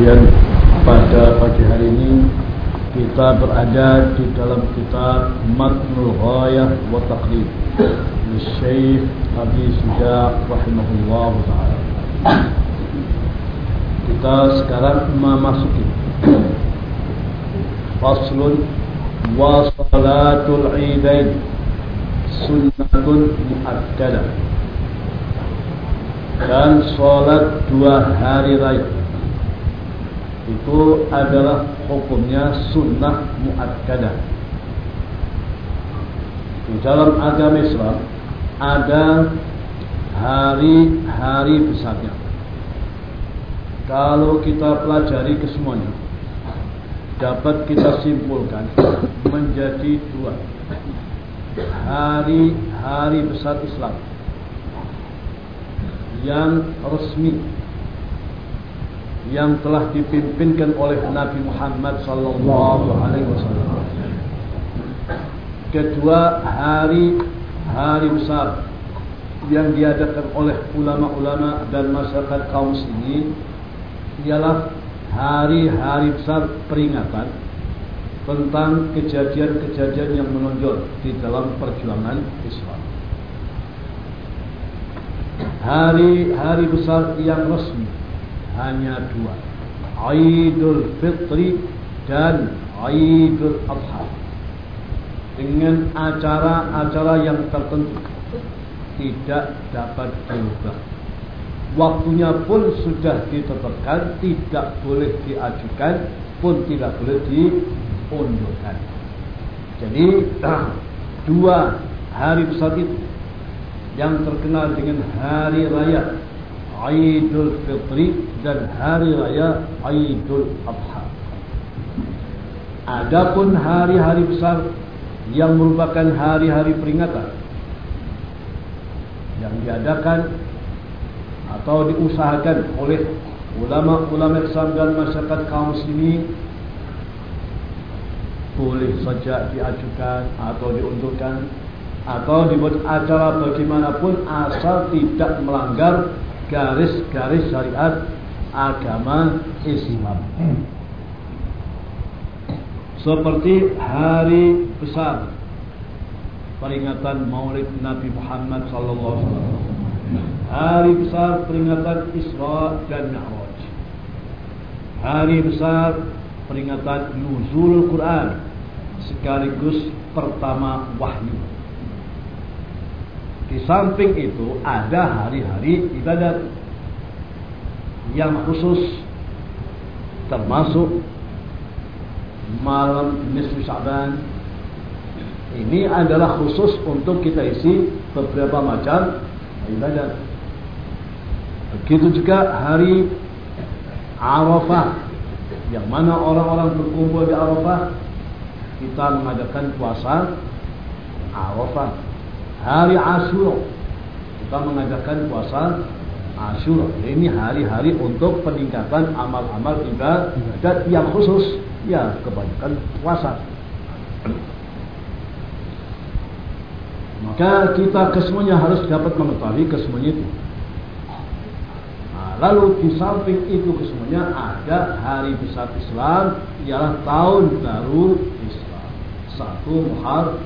Kemudian pada pagi hari ini kita berada di dalam kitab Matnul Ghayah wa Taqlid Syekh Abi Suja rahimahullah taala. Kita sekarang memasuki faslun wa salatul idain sunnatun muakkadah dan sholat dua hari raya itu adalah hukumnya sunnah muakkadah. Di dalam agama Islam ada hari-hari besarnya. Kalau kita pelajari kesemuanya dapat kita simpulkan menjadi dua. Hari-hari besar Islam yang resmi yang telah dipimpinkan oleh Nabi Muhammad sallallahu alaihi wasallam. Kedua hari hari besar yang diadakan oleh ulama-ulama dan masyarakat kaum muslimin ialah hari-hari besar peringatan tentang kejadian-kejadian yang menonjol di dalam perjuangan Islam. Hari-hari besar yang resmi hanya dua. Aidul Fitri dan Aidul Adha. Dengan acara-acara yang tertentu tidak dapat diubah waktunya pun sudah ditetapkan, tidak boleh diajukan, pun tidak boleh diundurkan. Jadi dua hari besar itu yang terkenal dengan hari raya Aidul Fitri dan hari raya Aidul Adha. Adapun hari-hari besar yang merupakan hari-hari peringatan yang diadakan atau diusahakan oleh ulama-ulama Islam dan masyarakat kaum muslimin boleh saja diajukan atau diundurkan atau dibuat acara bagaimanapun asal tidak melanggar garis-garis syariat agama Islam. Seperti hari besar peringatan Maulid Nabi Muhammad sallallahu alaihi wasallam Hari besar peringatan Isra dan Mi'raj. Hari besar peringatan nuzul Quran sekaligus pertama wahyu. Di samping itu ada hari-hari ibadat yang khusus termasuk malam nisfu Sa'ban ini adalah khusus untuk kita isi beberapa macam ibadat. Begitu juga hari Arafah yang mana orang-orang berkumpul di Arafah kita mengadakan puasa Arafah. Hari Asyura kita mengadakan puasa Asyura. Ini hari-hari untuk peningkatan amal-amal ibadat yang khusus ya kebanyakan puasa. Maka kita kesemuanya harus dapat mengetahui kesemuanya itu. Nah, lalu di samping itu kesemuanya ada hari besar Islam ialah tahun baru Islam. Satu Muharram.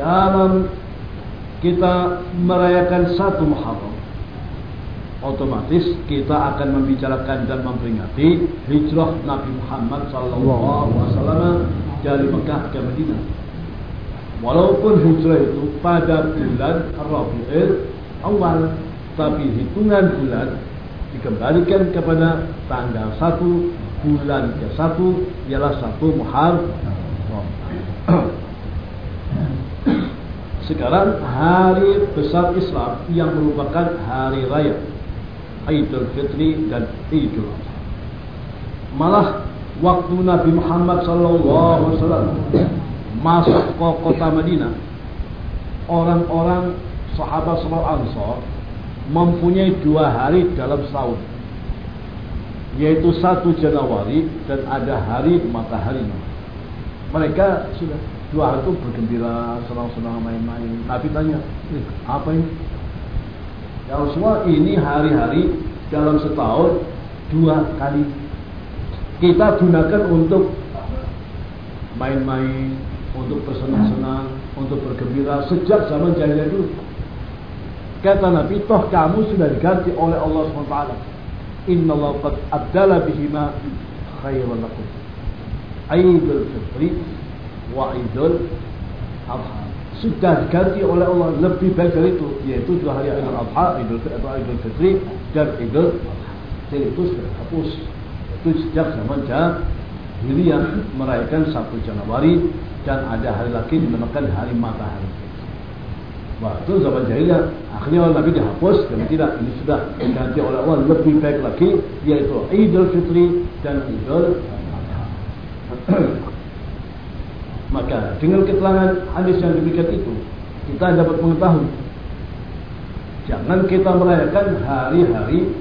Dalam kita merayakan satu Muharram, otomatis kita akan membicarakan dan memperingati hijrah Nabi Muhammad SAW dari Mekah ke Madinah. Walaupun hijrah itu pada bulan Rabiul Awal, tapi hitungan bulan dikembalikan kepada tanggal 1 bulan ke 1 ialah 1 Muharram. Sekarang hari besar Islam yang merupakan hari raya Idul Fitri dan Idul Adha. Malah waktu Nabi Muhammad wasallam masuk ke kota Madinah, orang-orang sahabat sahabat Ansor mempunyai dua hari dalam setahun, yaitu satu Januari dan ada hari matahari. Mereka sudah dua hari itu bergembira, senang-senang main-main. Nabi tanya, eh, apa ini? Ya Rasulullah, ini hari-hari dalam setahun dua kali. Kita gunakan untuk main-main, untuk bersenang-senang, untuk bergembira sejak zaman jahiliyah dulu. Kata Nabi, toh kamu sudah diganti oleh Allah SWT. Inna Allah qad abdala bihima khairan lakum. Aidul Fitri wa Idul Adha. Sudah diganti oleh Allah lebih baik dari itu, yaitu dua hari Idul Adha, Idul Fitri, Idul Fitri dan Idul Adha. Jadi itu sudah hapus. Itu sejak zaman jahiliyah merayakan 1 Januari dan ada hari lagi dinamakan hari matahari. Wah, itu zaman jahiliyah. Akhirnya Allah Nabi dihapus dan tidak ini sudah diganti oleh Allah lebih baik lagi yaitu Idul Fitri dan Idul Adha. Maka dengan keterangan hadis yang demikian itu kita dapat mengetahui jangan kita merayakan hari-hari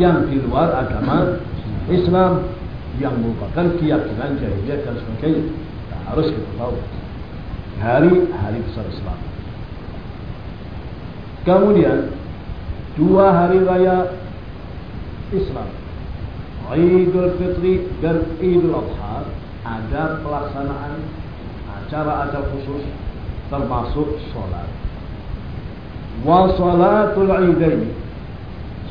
yang di luar agama Islam yang merupakan keyakinan jahiliyah dan sebagainya. Nah, harus kita tahu hari-hari besar Islam. Kemudian dua hari raya Islam, Idul Fitri dan Idul Adha ada pelaksanaan acara-acara khusus termasuk sholat. Wa sholatul idaini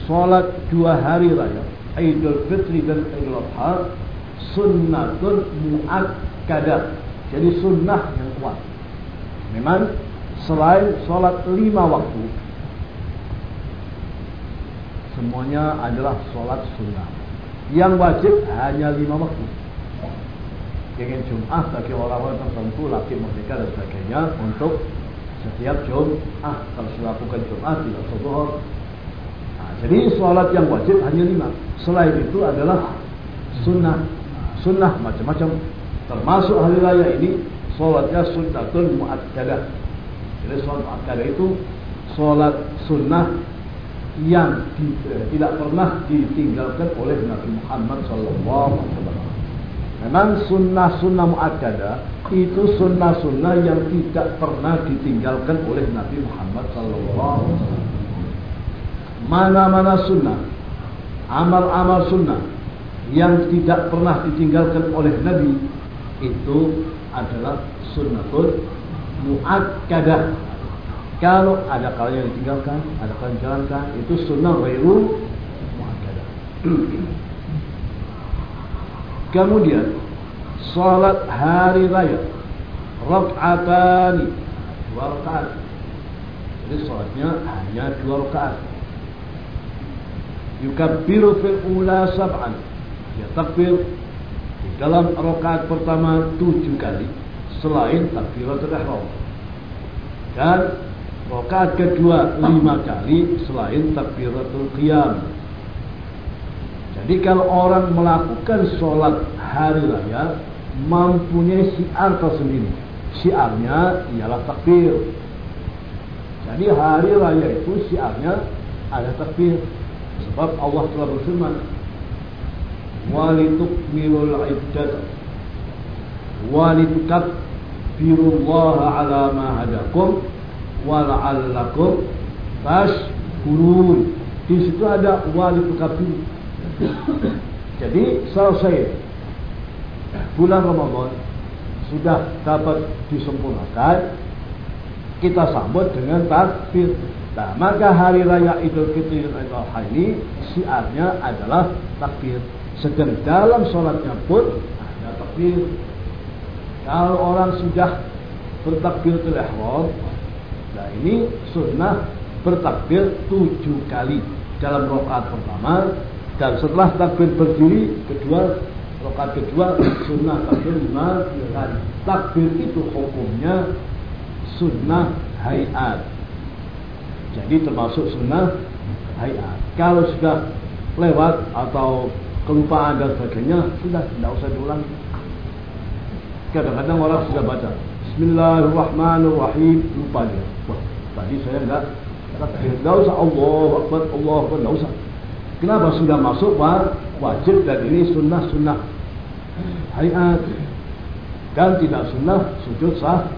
Sholat dua hari raya Idul Fitri dan Idul Adha Sunnatun mu'akkadah Jadi sunnah yang kuat. Memang selain sholat lima waktu Semuanya adalah sholat sunnah. Yang wajib hanya lima waktu ingin Jum'ah bagi orang-orang tertentu laki merdeka dan sebagainya untuk setiap Jum'ah kalau sudah lakukan Jum'ah tidak zuhur nah, jadi sholat yang wajib hanya lima. Selain itu adalah sunnah. Sunnah macam-macam. Termasuk hari raya ini sholatnya sunnatul mu'addadah. Jadi sholat mu'addadah itu sholat sunnah yang tidak pernah ditinggalkan oleh Nabi Muhammad Wasallam. Memang sunnah-sunnah mu'akkada itu sunnah-sunnah yang tidak pernah ditinggalkan oleh Nabi Muhammad Sallallahu Mana-mana sunnah, amal-amal sunnah yang tidak pernah ditinggalkan oleh Nabi itu adalah sunnatul mu'akkadah. Kalau ada kalanya ditinggalkan, ada kalanya dijalankan, itu sunnah ghairu mu'akkadah. Kemudian salat hari raya rakaatani dua rakaat. Jadi salatnya hanya dua rakaat. Yukabbiru fil ula sab'an. Ya takbir di dalam rakaat pertama tujuh kali selain takbiratul ihram. Dan rakaat kedua lima kali selain takbiratul qiyam. Jadi kalau orang melakukan sholat hari raya mempunyai syiar tersendiri. Syiarnya ialah takbir. Jadi hari raya itu syiarnya ada takbir. Sebab Allah telah berfirman, "Walitukmilul iddat walitukabbirullaha ala ma hadakum wa la'allakum tashkurun." Di situ ada walitukabbiru jadi selesai bulan Ramadan sudah dapat disempurnakan, kita sambut dengan takbir. Nah, maka hari raya Idul Fitri dan Idul Adha ini siarnya adalah takbir. Sedang dalam sholatnya pun ada takbir. Kalau orang sudah bertakbir ihram, nah ini sunnah bertakbir tujuh kali dalam rakaat pertama dan setelah takbir berdiri kedua rakaat kedua sunnah takbir lima takbir itu hukumnya sunnah hayat. Jadi termasuk sunnah hayat. Kalau sudah lewat atau kelupaan dan sebagainya sudah tidak usah diulang. Kadang-kadang orang sudah baca Bismillahirrahmanirrahim lupa dia wah tadi saya enggak enggak usah Allah Akbar Allah Akbar enggak usah Kenapa sudah masuk war, wajib dan ini sunnah sunnah. Hayat. Dan tidak sunnah sujud sah.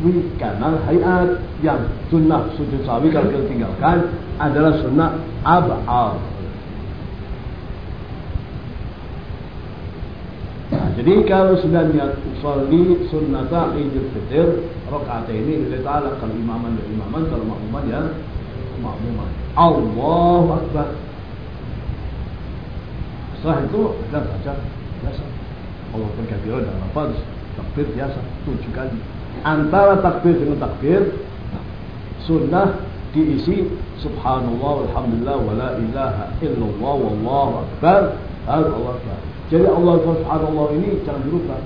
Sahwi karena hayat. Yang sunnah sujud sahwi kalau kita tinggalkan adalah sunnah abal. Nah, jadi kalau sudah niat usolli sunnata idul fitir rokaat ini lillahi ta'ala kalau imaman dan imaman kalau makmuman ya makmuman. Allah Akbar. Setelah itu dan baca biasa. Allah berkabir dan lafaz takbir biasa tujuh kali. Antara takbir dengan takbir sunnah diisi subhanallah walhamdulillah wala ilaha illallah wallahu akbar Allah akbar. Jadi Allah subhanallah ini jangan dilupa.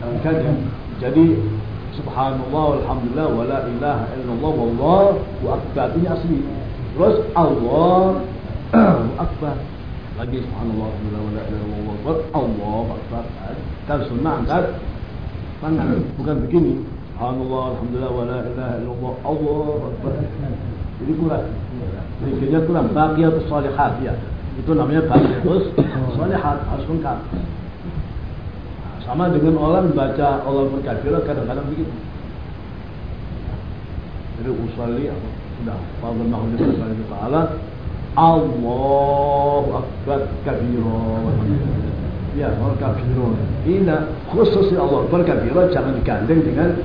Jangan kaji. Jadi subhanallah walhamdulillah wala ilaha illallah wallahu akbar ini asli. Terus Allah akbar. Lagi subhanallah wala ilaha. Allah akbar. Kan sunnah angkat tangan bukan begini. Subhanallah alhamdulillah wala ilaha illallah Allah akbar. Jadi kurang. Jadi kurang. Baqiyatus salihat ya itu namanya bagus solehat harus lengkap sama dengan orang baca Allah berkafir kadang-kadang begitu jadi usalli sudah fadl mahmud ta'ala Allah akbar kabiro ya Allah kabiro ini khusus Allah berkabiro jangan digandeng dengan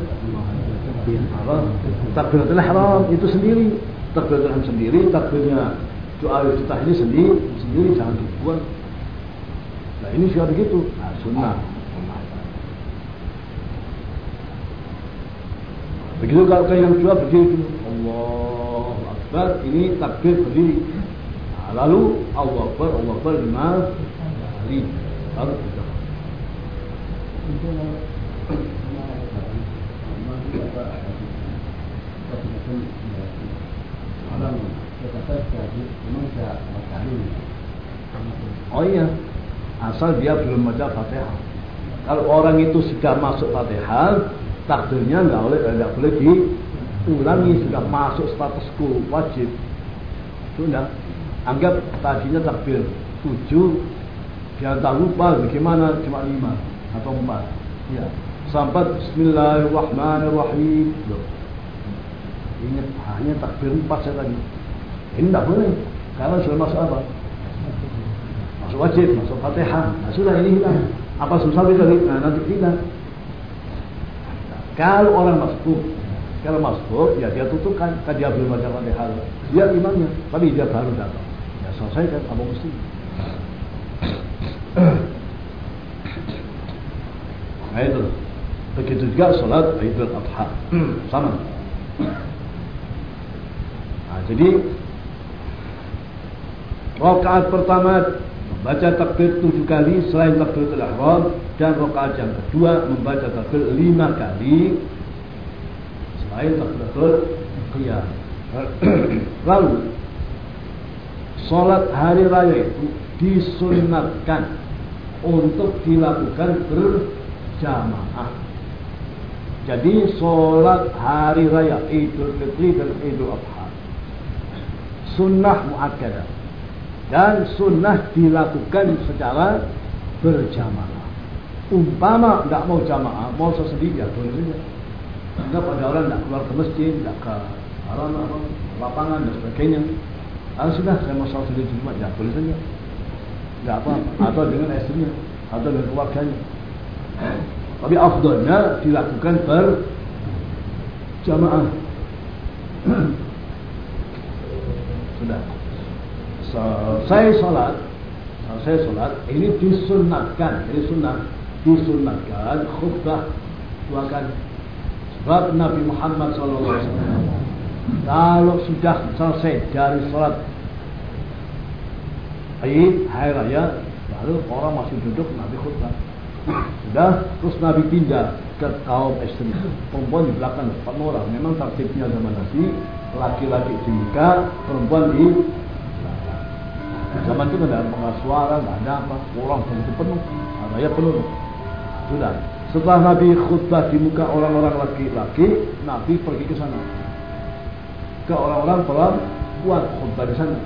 apa takbiratul ihram itu sendiri. Takbiratul ihram sendiri takbirnya doa iftitah ini sendiri sendiri jangan dibuat nah ini sudah begitu. Nah sunnah. Begitu kalau yang kedua begitu Allah Akbar ini takbir berdiri lalu Allah Akbar Allah Akbar lima kali baru kita Oh iya, asal dia belum baca Fatihah. Kalau orang itu sudah masuk Fatihah, takdirnya nggak boleh nggak boleh diulangi sudah masuk statusku wajib. Sudah, anggap tadinya takbir tujuh, dia tak lupa bagaimana cuma lima atau empat. Ya, sampai Bismillahirrahmanirrahim. Loh. Ingat hanya takbir empat saya tadi. Ini tidak boleh. Karena sudah masuk apa? Masuk wajib, masuk fatihah. Nah, sudah ini hilang. Apa susah bisa nah, nanti tidak. Kalau orang masuk, kalau masuk, ya dia tutupkan. Kan dia belum baca fatihah. Dia imamnya, tapi dia baru datang. Selesaikan apa mesti. Nah itu. Begitu juga sholat Idul Adha. Sama. Nah, jadi Rakaat pertama membaca takbir tujuh kali selain takbiratul ihram dan rakaat yang kedua membaca takbir lima kali selain takbiratul qiyam. Lalu sholat hari raya itu disunatkan untuk dilakukan berjamaah. Jadi sholat hari raya Idul Fitri dan Idul Adha sunnah muakkadah dan sunnah dilakukan secara berjamaah. Umpama tidak mau jamaah, mau sendiri ya boleh saja. Enggak pada orang tidak keluar ke masjid, tidak ke alam, lapangan dan sebagainya. Ah sudah saya mau sholat di rumah, ya boleh saja. Tidak apa, atau dengan istrinya, atau dengan keluarganya. Tapi afdolnya dilakukan berjamaah. sudah selesai sholat selesai sholat ini disunatkan ini sunnah disunatkan khutbah dua kali sebab Nabi Muhammad SAW kalau sudah selesai dari sholat Aid hari raya lalu orang masih duduk Nabi khutbah sudah terus Nabi pindah ke kaum ekstrim perempuan di belakang empat orang memang tertibnya zaman Nabi laki-laki di muka perempuan di Zaman itu tidak ada pengasuara, tidak ada apa, orang begitu penuh, ada ya penuh. Sudah. Setelah Nabi khutbah di muka orang-orang laki-laki, Nabi pergi ke sana. Ke orang-orang perempuan khutbah di sana.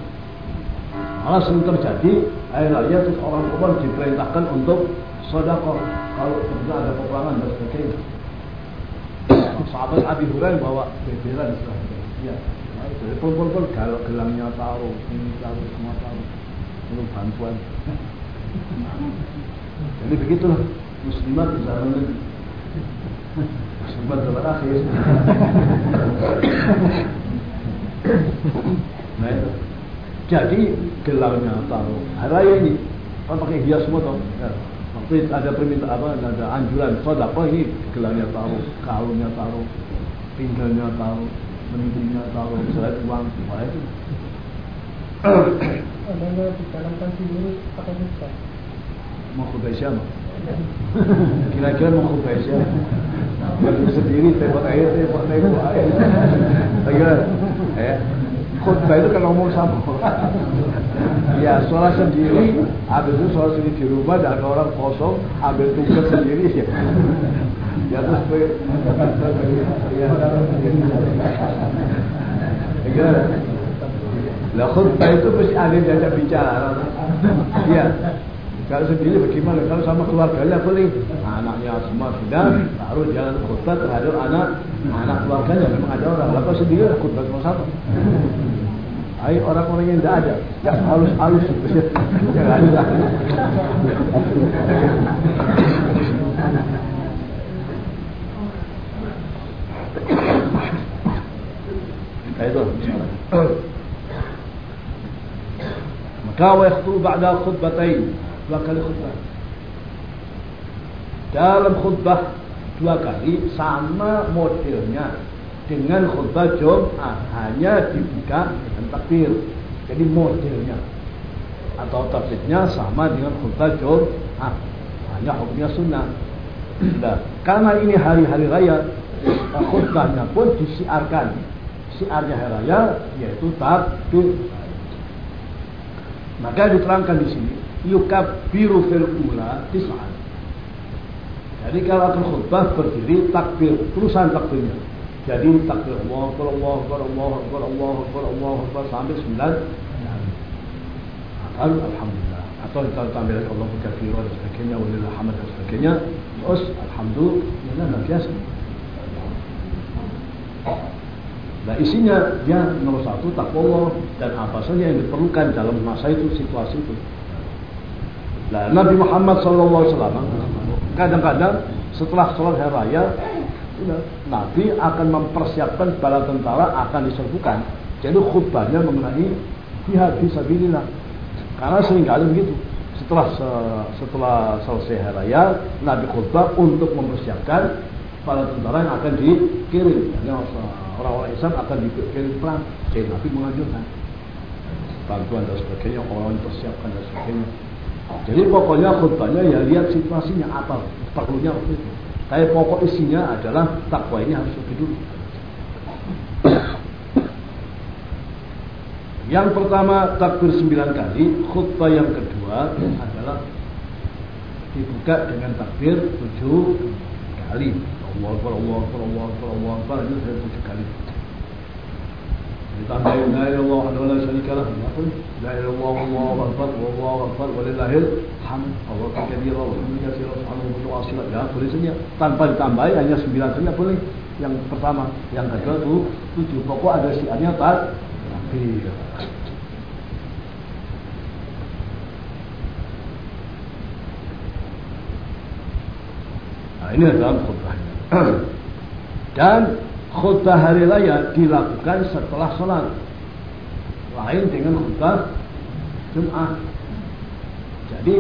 Malah sering terjadi air raya terus orang perempuan diperintahkan untuk sodako kalau tidak ada peperangan dan sebagainya. Sahabat Abi Hurairah bawa beberan Ya, jadi pun pun pun kalau gelangnya taruh, ini taruh, semua taruh. Itu bantuan. Jadi begitulah muslimat di zaman ini. Muslimat zaman akhir. nah itu. Jadi gelarnya taruh hari ini kan pakai hias semua toh. Ya. Waktu itu ada permintaan apa, ada anjuran sodako ini gelarnya taruh, kalungnya taruh, pinggangnya taruh, menimbulnya taruh, misalnya uang, apa itu. Adanya di dalam sendiri pakai hijab. Mau khutbah siapa? Kira-kira mau khutbah siapa? Berdiri sendiri, tembak air, tembak tembak air. Kira, ya. Khutbah itu kan ngomong sama Ya, sholat sendiri, habis itu sholat sendiri di rumah, dan orang kosong, ambil tugas sendiri ya. Ya terus ya. Lah khutbah itu mesti ada diajak bicara. Iya. Kalau sendiri bagaimana? Kalau sama keluarganya boleh. Anaknya semua sudah, baru jangan khutbah terhadap anak anak keluarganya. Memang ada orang. Lalu sendiri khutbah sama sama. Ayo orang-orang yang tidak ada, yang halus-halus, yang ada. Itu. Maka wa yakhutbu ba'da khutbatain dua kali khutbah. Dalam khutbah dua kali sama modelnya dengan khutbah Jumat hanya dibuka dengan takbir. Jadi modelnya atau tafsirnya sama dengan khutbah Jumat hanya hukumnya sunnah. Nah, karena ini hari-hari raya khutbahnya pun disiarkan siarnya hari raya yaitu takbir maka diterangkan di sini yukabbiru fil ula tis'an. Jadi kalau akan khutbah berdiri takbir, terusan takbirnya. Jadi takbir Allah, Akbar, Allah, Akbar, Allah, Akbar, Allah, Akbar, Allah, Akbar sampai sembilan. Atau Alhamdulillah. Atau kita lagi Allah kafir dan sebagainya, walillah hamad dan sebagainya. Terus Alhamdulillah, nah biasa. Nah isinya dia nomor satu takwa dan apa saja yang diperlukan dalam masa itu situasi itu. Nah Nabi Muhammad SAW kadang-kadang setelah sholat hari raya Nabi akan mempersiapkan bala tentara akan diserbukan. Jadi khutbahnya mengenai jihad fisabilillah. Karena sering kali begitu. Setelah setelah selesai hari raya, Nabi khutbah untuk mempersiapkan bala tentara yang akan dikirim. Orang-orang Islam akan dikirim perang. Jadi Nabi mengajukan bantuan dan sebagainya, orang dipersiapkan dan sebagainya. Jadi pokoknya khutbahnya ya lihat situasinya apa perlunya waktu itu. Tapi pokok isinya adalah takwa ini harus lebih dulu. Yang pertama takbir sembilan kali, khutbah yang kedua adalah dibuka dengan takbir tujuh kali. Allah Akbar, Allah Akbar, Allah Akbar, Allah Akbar, itu tujuh kali. Wa ta'ala. Ya, saja. Tanpa ditambahi hanya sembilan saja boleh. Yang pertama, yang kedua itu tujuh. Pokok ada siarnya tak takbir. Nah, ini adalah khutbahnya. Dan khutbah hari raya dilakukan setelah sholat. Lain dengan khutbah Jum'ah. Jadi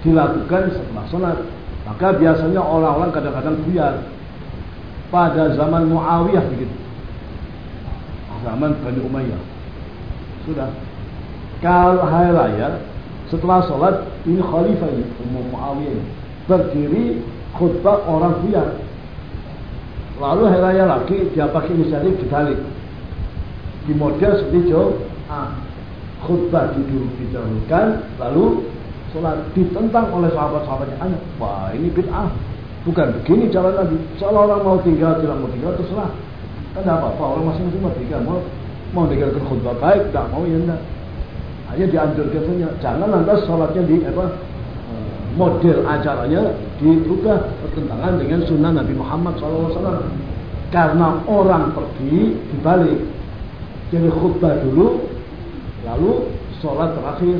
dilakukan setelah sholat. Maka biasanya orang-orang kadang-kadang buyar. Pada zaman Muawiyah begitu. Zaman Bani Umayyah. Sudah. Kalau hari raya setelah sholat ini khalifah ini, Umum Muawiyah. Berdiri khutbah orang buyar. Lalu hari raya lagi dia pakai inisiatif dibalik. Di model seperti ah, khutbah didulu didahulukan, lalu sholat ditentang oleh sahabat-sahabatnya. Ayo, wah ini bid'ah. Bukan begini cara Nabi. Kalau orang mau tinggal, tidak mau tinggal, terserah. Kan tidak apa-apa, orang masing-masing mau tinggal. Mau, mau tinggalkan khutbah baik, tidak mau ya enggak. Hanya dianjurkan saja. Jangan lantas sholatnya di apa model acaranya diubah bertentangan dengan sunnah Nabi Muhammad SAW. Karena orang pergi dibalik. Jadi khutbah dulu, lalu sholat terakhir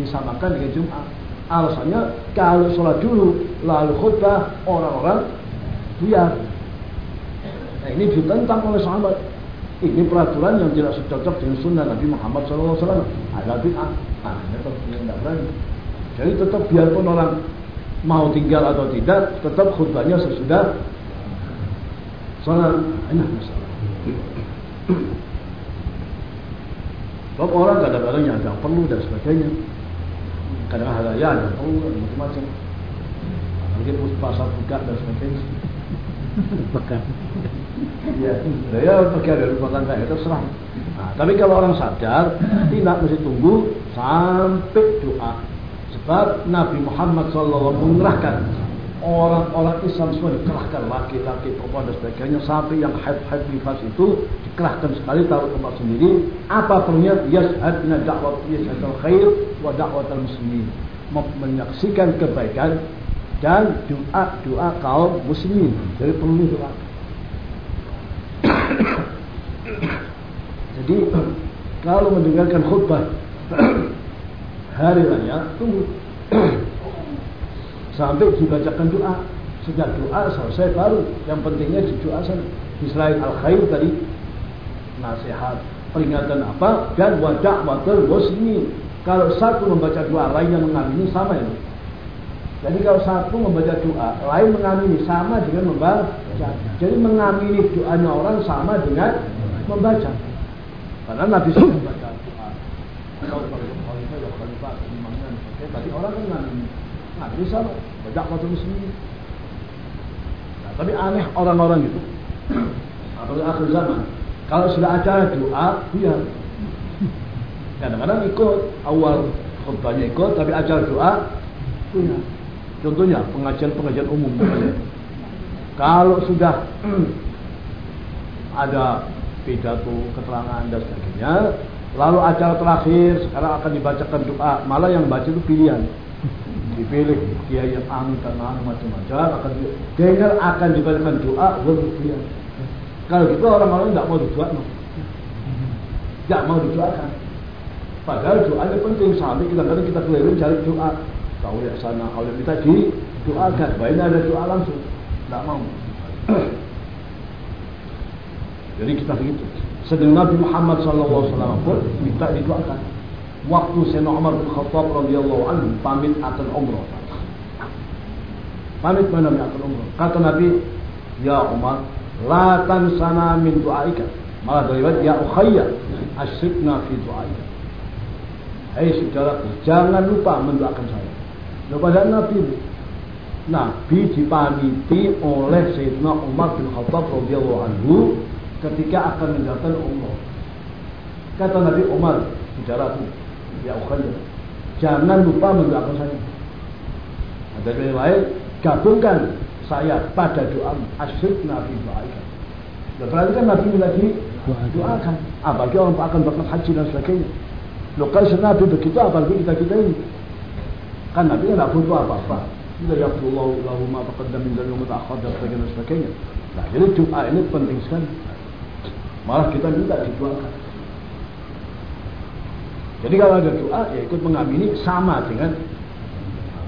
disamakan dengan Jumat. Alasannya kalau sholat dulu lalu khutbah orang-orang biar. Nah, ini ditentang oleh sahabat. Ini peraturan yang tidak cocok dengan sunnah Nabi Muhammad SAW. Ada bid'ah. Nah, ini tidak berani. Jadi tetap biarpun orang mau tinggal atau tidak, tetap khutbahnya sesudah sholat. Ini masalah. Sebab orang kadang-kadang yang ada perlu dan sebagainya. Kadang-kadang ada ya ada perlu macam-macam. Mungkin pasar buka dan sebagainya. Bekas. Ya, ya bagian dari rumah tangga itu serah. Nah, tapi kalau orang sadar, tidak mesti tunggu sampai doa. Sebab Nabi Muhammad SAW mengerahkan orang-orang Islam semua dikerahkan laki-laki, perempuan dan sebagainya sampai yang haid-haid nifas itu dikerahkan sekali taruh tempat sendiri. Apa perlunya? Yashhadna da'wat yashhadul khair wa da'wat al-muslimin. Menyaksikan kebaikan dan doa-doa kaum muslimin. Jadi perlu doa. Jadi kalau mendengarkan khutbah hari raya tunggu sampai dibacakan doa. Sejak doa selesai baru yang pentingnya di doa sana. Selain al khair tadi nasihat peringatan apa dan wadah wakil muslimin. Kalau satu membaca doa lainnya mengamini sama ya. Jadi kalau satu membaca doa, lain mengamini sama dengan membaca. Jadi mengamini doanya orang sama dengan membaca. Karena Nabi sudah membaca doa. Ya khalifah imamnya tadi orang kan mengamini. Nah, bisa baca waktu muslimin. Nah, tapi aneh orang-orang itu. Apalagi akhir zaman. Kalau sudah acara doa, biar. Kadang-kadang ikut awal khutbahnya ikut, tapi acara doa, punya. Contohnya pengajian-pengajian umum. Kalau sudah ada pidato, keterangan dan sebagainya, lalu acara terakhir sekarang akan dibacakan doa, malah yang baca itu pilihan. Dipilih dia yang amin dan anu macam-macam akan dengar akan dibacakan doa berlebihan kalau gitu orang-orang tidak mau didoakan. Tidak mau didoakan. Padahal doanya penting sampai kita kadang kita keliling cari doa. Tahu ya sana kalau kita didoakan. Baiknya ada doa langsung. Tidak mau. Jadi kita begitu sedang Nabi Muhammad SAW pun minta didoakan waktu Sayyidina Umar bin Khattab radhiyallahu anhu pamit akan umrah. Pamit mana akan umrah? Kata Nabi, "Ya Umar, la tansana min du'aika." Malah dari ya ukhayya, asyikna fi du'aika. Hei saudaraku, jangan lupa mendoakan saya. Kepada Nabi Nabi dipamiti oleh Sayyidina Umar bin Khattab radhiyallahu anhu ketika akan menjalankan umrah. Kata Nabi Umar, saudaraku, ya ukhayya. Jangan lupa mendoakan saya. Ada yang lain, gabungkan saya pada doa asyik Nabi doakan. Ya, berarti kan Nabi lagi doakan. Apalagi orang akan berangkat haji dan sebagainya. Loh kan Nabi begitu apalagi kita kita ini. Kan Nabi kan tidak butuh apa-apa. Tidak ya Allah lahu ma taqaddam min dan sebagainya dan sebagainya. Nah, jadi doa ini penting sekali. Malah kita minta didoakan. Jadi kalau ada doa ya ikut mengamini sama dengan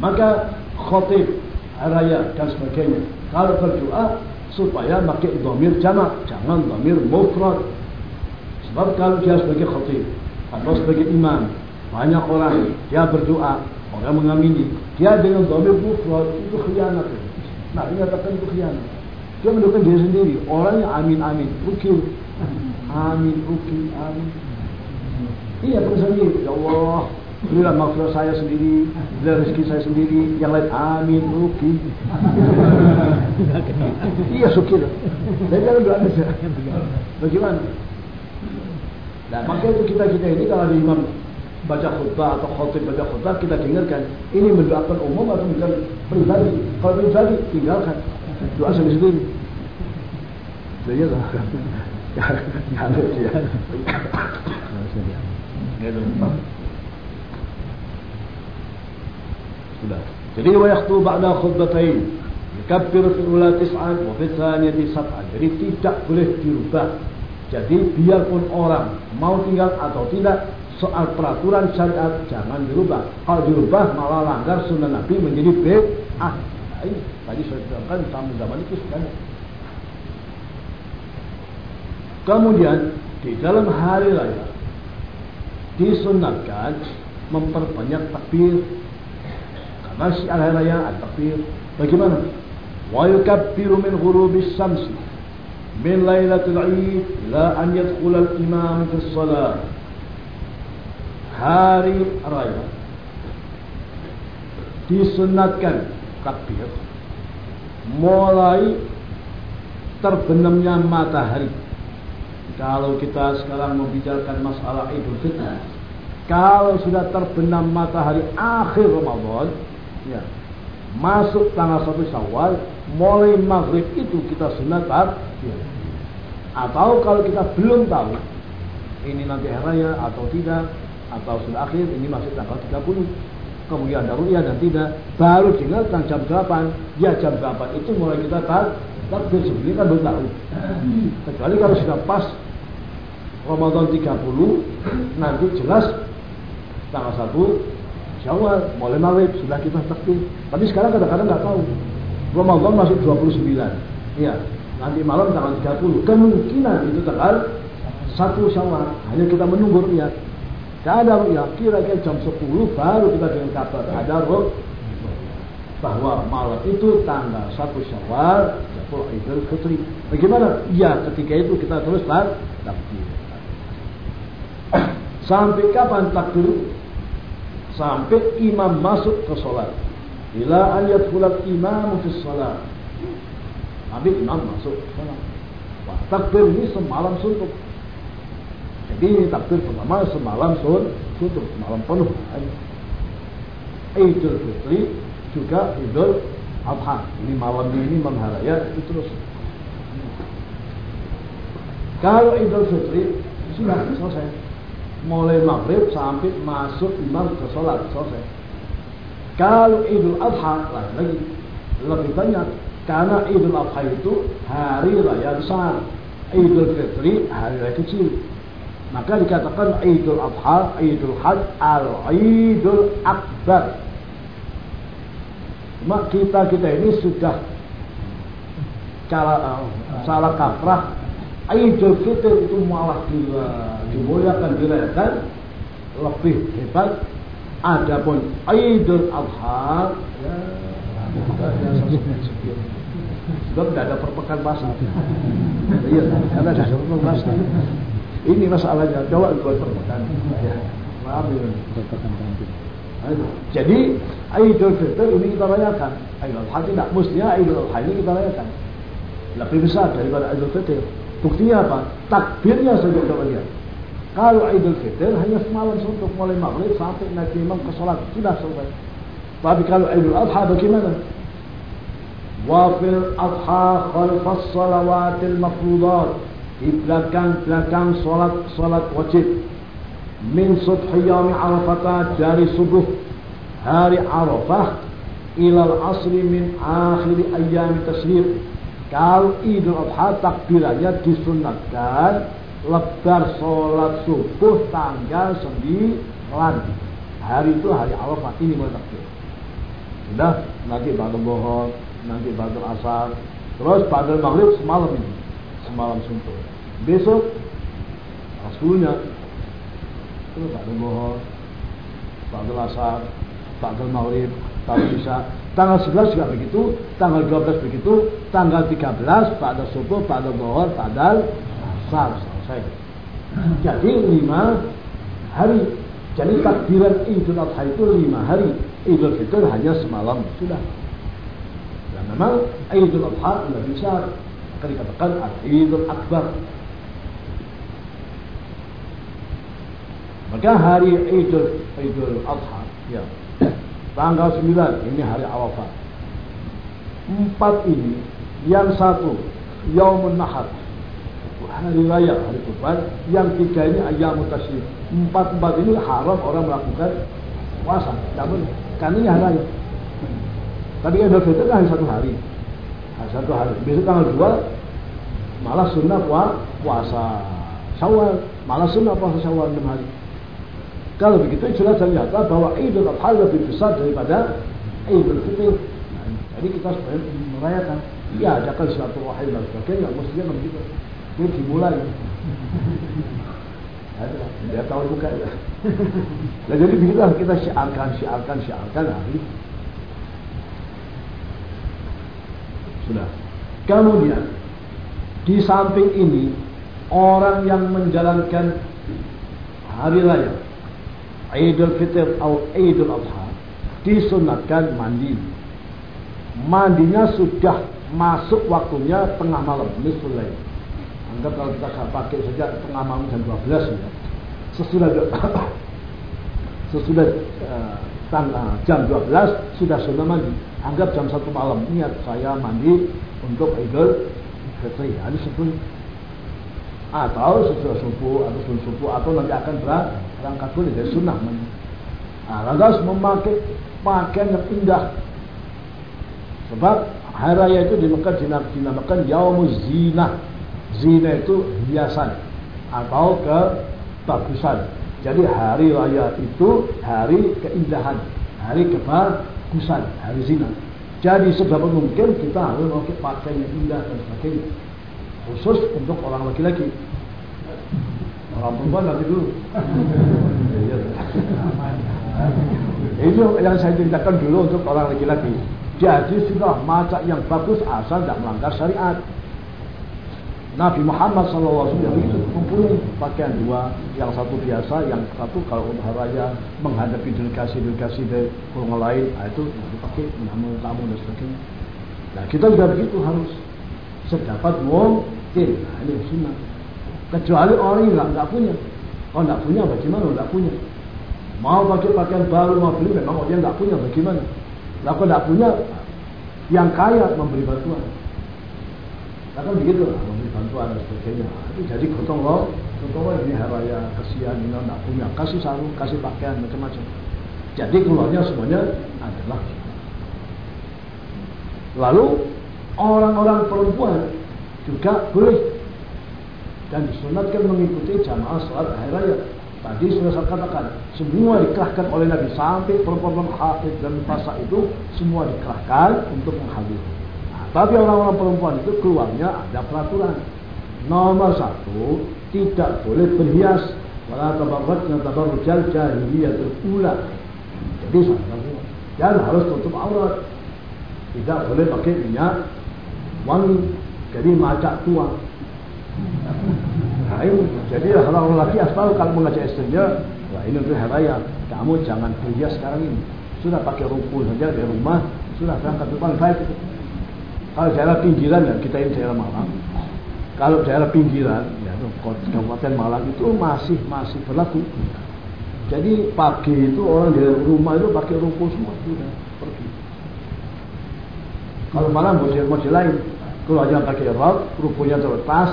maka khotib raya dan sebagainya. Kalau berdoa supaya pakai domir jamak, jangan domir mufrad. Sebab kalau dia sebagai khotib atau sebagai imam, banyak orang dia berdoa, orang mengamini, dia dengan domir mufrad itu khianat. Nah, ini katakan itu khianat. Dia mendoakan diri sendiri. Orangnya amin amin, ukil, amin ukil, amin. Iya terus sendiri. Ya Allah, berilah maghfirah saya sendiri, berilah rezeki saya sendiri, yang lain amin, ruki. iya sukir. Saya jangan doa saja. Bagaimana? Nah, maka itu kita kita ini kalau ada imam baca khutbah atau khotib baca khutbah kita dengarkan ini mendoakan umum atau bukan pribadi kalau pribadi tinggalkan doa sendiri sendiri Iya Jadi wa yakhtu ba'da khutbatain. Yukabbiru fi ula tis'an wa fi tsaniyati sab'an. Jadi tidak boleh dirubah. Jadi biarpun orang mau tinggal atau tidak soal peraturan syariat jangan dirubah. Kalau dirubah malah langgar sunnah Nabi menjadi bid'ah. Nah, ini tadi saya terangkan tamu zaman itu ada. Kemudian di dalam hari raya disunatkan memperbanyak takbir. Karena si hari raya takbir. Bagaimana? Wa yukabbiru min ghurubis syamsi min lailatul 'id ila an yadkhula al-imam fi shalah. Hari raya disunatkan takbir mulai terbenamnya matahari kalau kita sekarang membicarakan masalah Idul Fitri, kalau sudah terbenam matahari akhir Ramadan, ya, masuk tanggal 1 Syawal, mulai maghrib itu kita sunat ya. Atau kalau kita belum tahu ini nanti hari raya atau tidak, atau sudah akhir, ini masih tanggal 30. Kemudian ada ruya dan tidak, baru tinggal jam 8. Ya jam 8 itu mulai kita tak takbir sebenarnya kan belum tahu. Kecuali kalau sudah pas Ramadan 30 nanti jelas tanggal 1 Syawal mulai maghrib sudah kita takbir. Tapi sekarang kadang-kadang nggak tahu. Ramadan masuk 29. Iya, nanti malam tanggal 30. Kemungkinan itu tanggal 1 Syawal. Hanya kita menunggu ya. Tidak ada ya kira-kira jam 10 baru kita dengar kabar ada roh bahwa malam itu tanggal 1 Syawal Idul Fitri. Bagaimana? Ya, ketika itu kita terus takbir. Sampai kapan takbir? Sampai imam masuk ke sholat. Bila ayat pulang imam ke sholat. Sampai imam masuk ke sholat. Wah, takbir ini semalam suntuk. Jadi ini takbir pertama semalam sun, suntuk, semalam penuh. Idul Fitri juga Idul Adha. Ini malam ini mengharaya itu terus. Kalau Idul Fitri sudah selesai mulai maghrib sampai masuk imam ke sholat selesai. Kalau Idul Adha lagi lebih banyak karena Idul Adha itu hari raya besar, Idul Fitri hari raya kecil. Maka dikatakan Idul Adha, Idul Hajj, Al-Idul Akbar. Mak kita kita ini sudah cara uh, salah kaprah Idul Fitri itu malah gila, dimuliakan dirayakan lebih hebat. Adapun Idul Adha ya Sebab tidak ada perpekan bahasa. Iya, karena ada perpekan bahasa. Ini masalahnya. Coba buat perpekan. Ya. Ambil perpekan Jadi Idul Fitri ini kita rayakan. Idul Adha tidak. Mestinya Idul Adha ini kita rayakan. Lebih besar daripada Idul Fitri. Buktinya apa? Takbirnya saja coba lihat. Kalau Idul Fitri hanya semalam untuk mulai maghrib sampai nanti imam ke sholat sudah selesai. Tapi kalau Idul Adha bagaimana? Wafil Adha khalfas salawatil mafrudat di belakang-belakang sholat-sholat wajib min subhi yawmi arafah dari subuh hari Arafah ilal asri min akhir ayam tashrif kalau Idul Adha takbirannya disunatkan lebar sholat subuh tanggal 9 hari itu hari Arafah ini mulai takbir. Sudah nanti pada bohong, nanti pada asar, terus pada maghrib semalam ini, semalam subuh. Besok sepuluhnya itu pada bohong, pada asar, pada maghrib, pada isya, Tanggal 11 juga begitu, tanggal 12 begitu, tanggal 13 pada subuh, pada bohor, pada asar selesai. Jadi lima hari. Jadi takbiran Idul Adha itu lima hari. Idul Fitri hanya semalam sudah. Dan memang Idul Adha besar. Maka dikatakan Idul Akbar. Maka hari Idul Idul Adha ya Tanggal 9 ini hari Arafah. Empat ini, yang satu Yaumun Nahar, hari raya, hari kurban. Yang tiga ini ayam Tasyrik. Empat empat ini haram orang melakukan puasa, tidak boleh. Karena ini hari raya. Tapi Idul Fitri kan hari satu hari, hari satu hari. Besok tanggal dua malah sunnah puasa Syawal, malah sunnah puasa Syawal enam hari. Kalau begitu jelas dan nyata bahwa Idul Adha lebih besar daripada Idul Fitri. Nah, jadi kita sebenarnya merayakan. Ya, adakan silaturahim dan sebagainya. Mestinya begitu. Ini dimulai. Dia tahu bukan ya. Nah, jadi begitulah kita syiarkan, syiarkan, syiarkan hari. Sudah. Kemudian di samping ini orang yang menjalankan hari raya Idul Fitr atau Idul Adha disunatkan mandi. Mandinya sudah masuk waktunya tengah malam, nisful Anggap kalau kita pakai sejak tengah malam jam 12 ya. Sesudah sesudah uh, jam 12 sudah sunnah mandi. Anggap jam satu malam niat saya mandi untuk Idul Fitri. Ada sebelum atau sesudah subuh atau sebelum subuh atau nanti akan berangkat boleh dari sunnah. Nah, lantas memakai pakaian yang indah. Sebab hari raya itu di Mekah dinamakan Yaumuz Zinah Zina itu hiasan atau kebagusan. Jadi hari raya itu hari keindahan, hari kebagusan, hari zina. Jadi sebab mungkin kita harus memakai pakaian yang indah dan sebagainya. Khusus untuk orang laki-laki. Orang perempuan nanti dulu. Itu yang saya ceritakan dulu untuk orang laki-laki. Jadi sudah macam yang bagus asal tidak melanggar syariat. Nabi Muhammad SAW itu mempunyai pakaian dua, yang satu biasa, yang satu kalau untuk raya menghadapi delegasi-delegasi dari orang lain, nah itu dipakai menamu tamu dan sebagainya. Nah kita juga begitu harus sedapat mungkin. Nah ini sunnah. Kecuali orang yang nggak punya. Kalau nggak punya bagaimana? Nggak punya. Mau pakai pakaian baru mau beli memang dia nggak punya bagaimana? Nah kalau nggak punya, yang kaya memberi bantuan. Nah kan begitu lah, memberi bantuan dan sebagainya. Itu jadi gotong loh, gotong loh ini hari raya, kesian, ini tidak punya, kasih sarung, kasih pakaian, macam-macam. Jadi keluarnya semuanya adalah Lalu orang-orang perempuan juga boleh dan disunatkan mengikuti jamaah sholat hari raya. Tadi sudah saya katakan, semua dikerahkan oleh Nabi sampai perempuan hafid dan fasa itu semua dikerahkan untuk menghadiri. Tapi orang-orang perempuan itu keluarnya ada peraturan. Nomor satu, tidak boleh berhias. Wala tabarrajna tabarrujal jahiliyatul ula. Jadi dan harus tutup aurat. Tidak boleh pakai minyak wangi. Jadi macak tua. Nah, ini, jadi orang laki asal kalau mengajak istrinya, wah ini untuk raya, kamu jangan berhias sekarang ini. Sudah pakai rumput saja di rumah, sudah berangkat depan baik. Kalau daerah pinggiran ya kita ini daerah Malang. Kalau daerah pinggiran ya Kabupaten Malang itu masih masih berlaku. Jadi pagi itu orang di rumah itu pakai rumput semua sudah pergi. Kalau malam model-model lain, kalau aja pakai rok, rumputnya terlepas,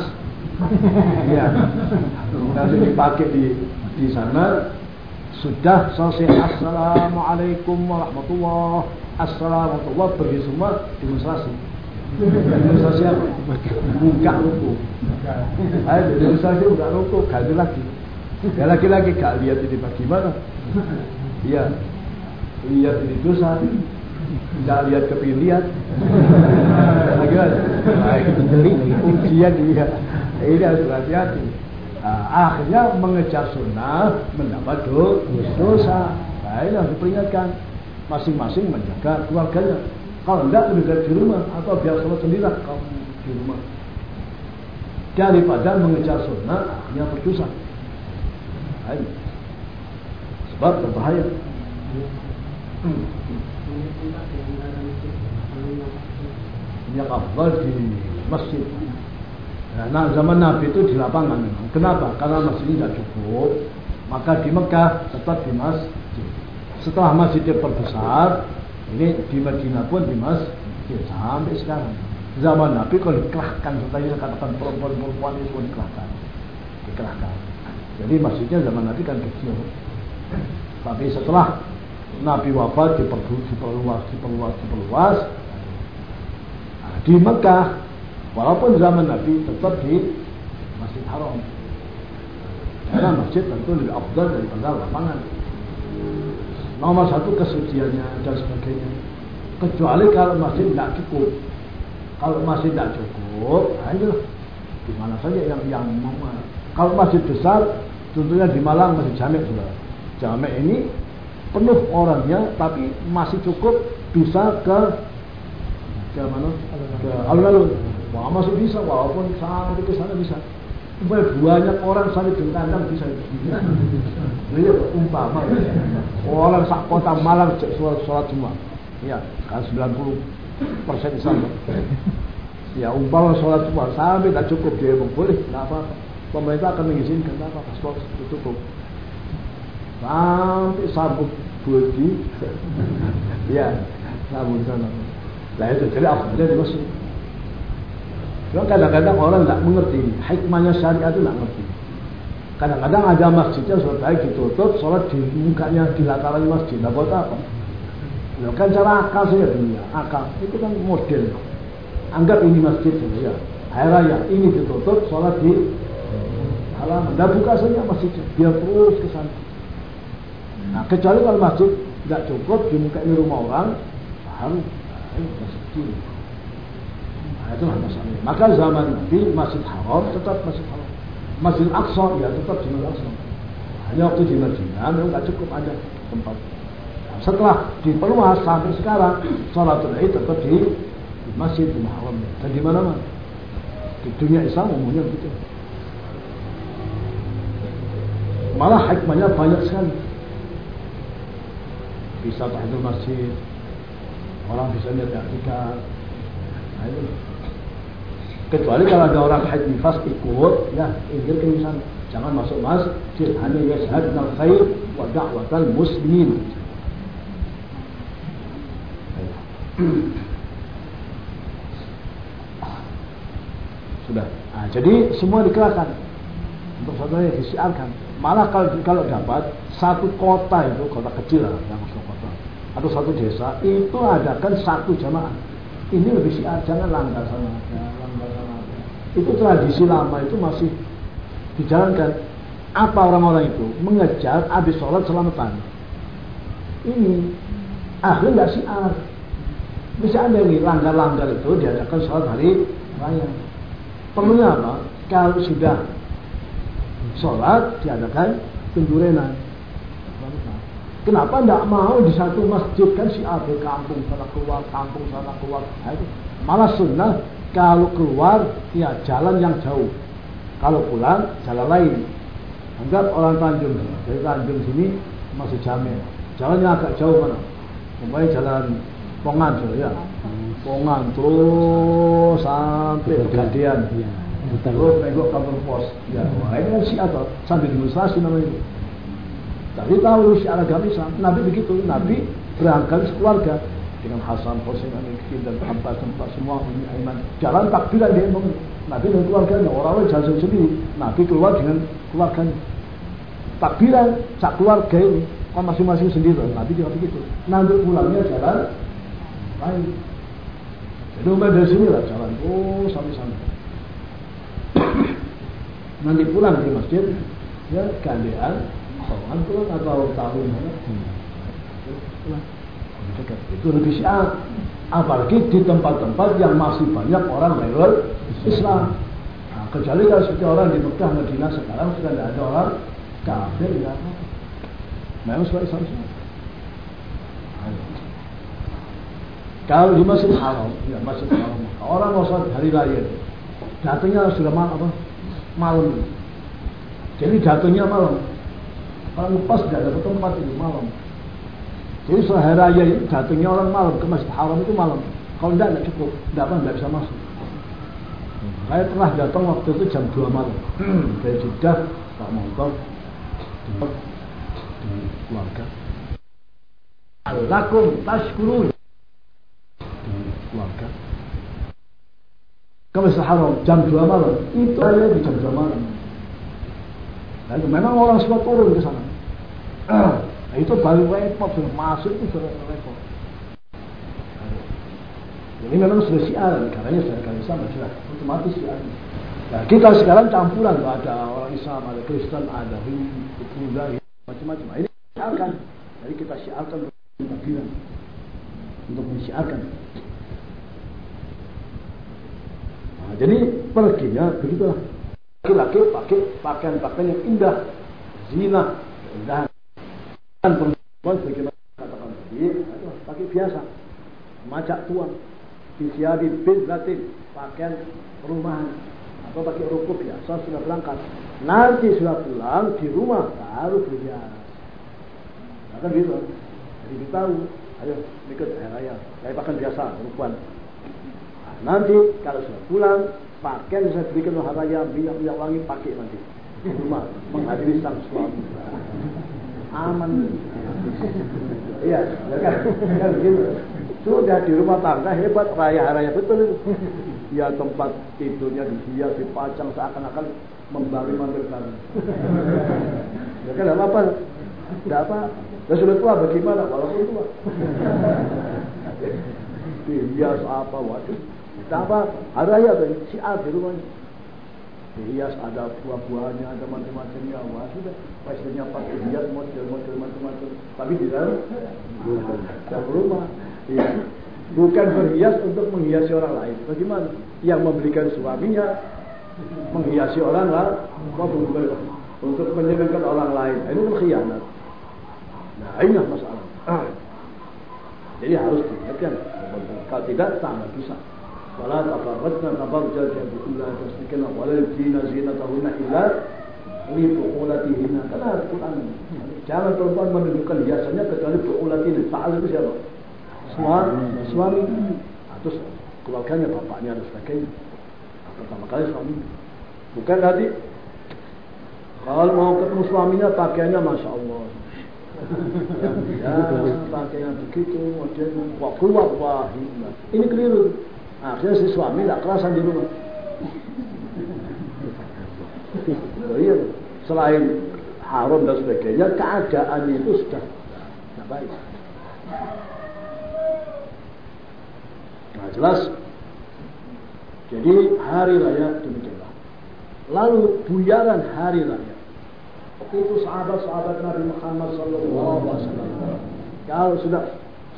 ya, nanti dipakai di di sana sudah selesai assalamualaikum warahmatullah assalamualaikum pergi semua demonstrasi Demonstrasi apa? Buka ruko. Ayo demonstrasi buka ruko, ganti lagi. Ya lagi-lagi gak lihat ini bagaimana. Iya. Lihat ini dosa. Tidak lihat kepingin lihat. Itu jeli Ujian dia. Ini harus hati-hati. Nah, akhirnya mengejar sunnah mendapat dosa. Nah, ini harus diperingatkan. Masing-masing menjaga keluarganya. Kalau enggak baik di rumah atau biar sholat sendiri kamu di rumah. Daripada mengejar sunnah akhirnya berdosa. Sebab berbahaya. Hmm. Yang afdal di masjid. Nah, zaman Nabi itu di lapangan Kenapa? Karena masjid tidak cukup. Maka di Mekah tetap di masjid. Setelah masjid diperbesar, ini di Madinah pun di masjid sampai sekarang. Zaman Nabi kalau dikerahkan, saya katakan perempuan-perempuan itu dikerahkan. Dikerahkan. Jadi masjidnya zaman Nabi kan kecil. Tapi setelah Nabi wafat diperluas, diperluas, diperluas, diperluas. Nah, di Mekah, walaupun zaman Nabi tetap di Masjid Haram. Karena masjid tentu lebih afdal daripada lapangan. Nomor satu kesuciannya dan sebagainya. Kecuali kalau masjid tidak cukup. Kalau masjid tidak cukup, ayo di mana saja yang yang mau. Kalau masjid besar, contohnya di Malang masih Jamek sudah. Jamek ini penuh orangnya, tapi masih cukup bisa ke ke mana? Ke alun-alun. Wah masih bisa, walaupun sampai ke sana bisa. Banyak orang sampai di kandang bisa itu. Iya, umpama orang sak kota Malang sholat, sholat Jumat. Ya, kan 90 persen sana. Ya umpama sholat Jumat sampai tak cukup dia boleh, nggak apa-apa. Pemerintah akan mengizinkan, apa-apa, cukup. Sampai sabuk budi, ya, sana. Nah itu jadi apa? Jadi masih. Cuma kadang-kadang orang nggak mengerti hikmahnya syariat itu nggak ngerti. Kadang-kadang ada masjidnya sholat baik ditutup, sholat di mukanya di lataran masjid. Nah buat apa? Ya, kan cara akal saja dunia, akal itu kan model. Anggap ini masjid saja, ya. Hari raya ini ditutup, sholat di halaman. Dan buka saja masjidnya, dia terus ke sana. Nah, kecuali kalau masjid nggak cukup di muka ini rumah orang, harus masjid. Nah, itu masalahnya. Maka zaman Nabi masjid haram tetap masjid haram. Masjid Aqsa ya tetap di Aqsa. Hanya waktu di Madinah memang nggak cukup ada tempat setelah diperluas sampai sekarang sholatul id tetap di, di masjid di haram dan di mana mana di dunia Islam umumnya begitu malah hikmahnya banyak sekali bisa tahiyatul masjid. Orang bisa lihat tiga. Nah itu. Kecuali kalau ada orang haid nifas ikut ya injil ke sana jangan masuk masjid. Hanya yashhadnal khair wa da'watal muslimin. Sudah. Nah, jadi semua dikerahkan. Untuk saudara disiarkan. Malah kalau kalau dapat satu kota itu kota kecil lah, kota atau satu desa itu adakan satu jamaah. Ini lebih siar, jangan langgar. Itu tradisi lama itu masih dijalankan. Apa orang-orang itu mengejar habis sholat selamatan. Ini ahli nggak siar, bisa ada nih langgar-langgar itu diadakan sholat hari raya. Perlunya apa? Kalau sudah sholat diadakan penjurenan. Kenapa tidak mau di satu masjid kan si di kampung sana keluar, kampung sana keluar. Nah, itu. Malah sunnah kalau keluar ya jalan yang jauh. Kalau pulang jalan lain. Anggap orang Tanjung dari Tanjung sini masih jamin. Jalannya agak jauh mana? Umpamanya jalan Pongan ya. Pongan terus sampai Pegadaian. Iya. Terus nengok kantor pos. Ya, wah ini kan syiah atau sampai demonstrasi namanya itu. Tapi tahu syiah agama Islam. Nabi begitu. Nabi berangkat sekeluarga dengan Hasan, Hussein, Ali, dan Abbas, tempat semua iman. Jalan takbiran dia memang Nabi dan keluarganya. Orang-orang jalan sendiri. Nabi keluar dengan keluarganya. Takbiran, sak keluarga ini. Kan masing-masing sendiri. Nabi juga begitu. Nanti pulangnya jalan lain. Jadi umat dari sini lah jalan oh sampai sana. Nanti pulang di masjid, ya gandean, tahun pulang atau tahun. Itu lebih syiar. Apalagi di tempat-tempat yang masih banyak orang lain Islam. Nah, kecuali kalau seperti orang di Mekah, Madinah sekarang sudah tidak ada orang kafir ya. Memang sudah Islam semua. Kalau di Masjid Haram, ya Masjid Haram, orang mau sholat hari raya, datangnya sudah malam apa? Malam. Jadi jatuhnya malam. Kalau lepas tidak ada tempat itu malam. Jadi setelah hari raya itu jatuhnya orang malam ke Masjid Haram itu malam. Kalau tidak tidak cukup, tidak apa tidak bisa masuk. Saya pernah datang waktu itu jam 2 malam dari Jeddah, Pak Motor, di keluarga. Lakum tashkurun keluarga. Kalau Haram jam 2 malam, itu aja di jam 2 malam. Lalu memang orang semua turun ke sana. Nah, itu balik repot, masuk itu sudah repot. Ini memang sudah siar, negaranya sudah negara Islam, sudah otomatis siar. Nah, kita sekarang campuran, ada orang Islam, ada Kristen, ada Hindu, Buddha, macam-macam. Nah, ini siarkan. Jadi kita siarkan bagian untuk mensiarkan. Nah, jadi perginya begitulah. Laki-laki pakai pakaian-pakaian yang indah, zina, keindahan. Dan perempuan bagaimana katakan tadi, pakai biasa, macak tuan, disiabi bin latin, pakaian perumahan, atau pakai rukuk biasa sudah berangkat. Nanti sudah pulang di rumah baru berhias. Nah, kan gitu. Jadi kita tahu, ayo ikut hari raya, saya pakaian biasa, perempuan. Nah, nanti kalau sudah pulang, pakaian saya berikan hari raya, minyak-minyak wangi pakai nanti di rumah menghadiri sang suami. Aman. Iya, ya kan, kan begitu. Sudah di rumah tangga hebat, raya-raya betul itu. Ya tempat tidurnya dihias, dipajang seakan-akan membari mandir kami. Ya kan apa-apa. Tidak apa. Ya sudah tua bagaimana? Walaupun tua. Dihias apa? Waduh. Tidak apa. Hari raya siar di rumahnya dihias ada buah-buahnya ada macam-macamnya. Wah sudah. Pastinya pakai hias model-model macam-macam. Tapi di dalam dalam rumah ya. bukan berhias untuk menghiasi orang lain. Bagaimana? Yang memberikan suaminya menghiasi orang lain untuk menyenangkan orang lain. Ini kan khianat. Nah ini masalah. Jadi harus diingatkan. Kalau tidak sama bisa ولا تفرجن تبرج الأولى تسلكن ولا يبدين زينتهن إلا لبعولتهن karena Al-Quran jangan perempuan menunjukkan hiasannya kecuali bu'ulatin fa'al itu siapa? suami suami terus keluarganya bapaknya dan sebagainya pertama kali suami bukan tadi kalau mau ketemu suaminya pakaiannya masya Allah ya, ya pakaian begitu modelnya wah keluar wah ini keliru Akhirnya si suami tidak kerasan di rumah. Iya, selain haram dan sebagainya, keadaan itu sudah tidak baik. Nah jelas. Jadi hari raya demikianlah. Lalu buyaran hari raya. Itu sahabat-sahabat Nabi Muhammad Wasallam. Kalau sudah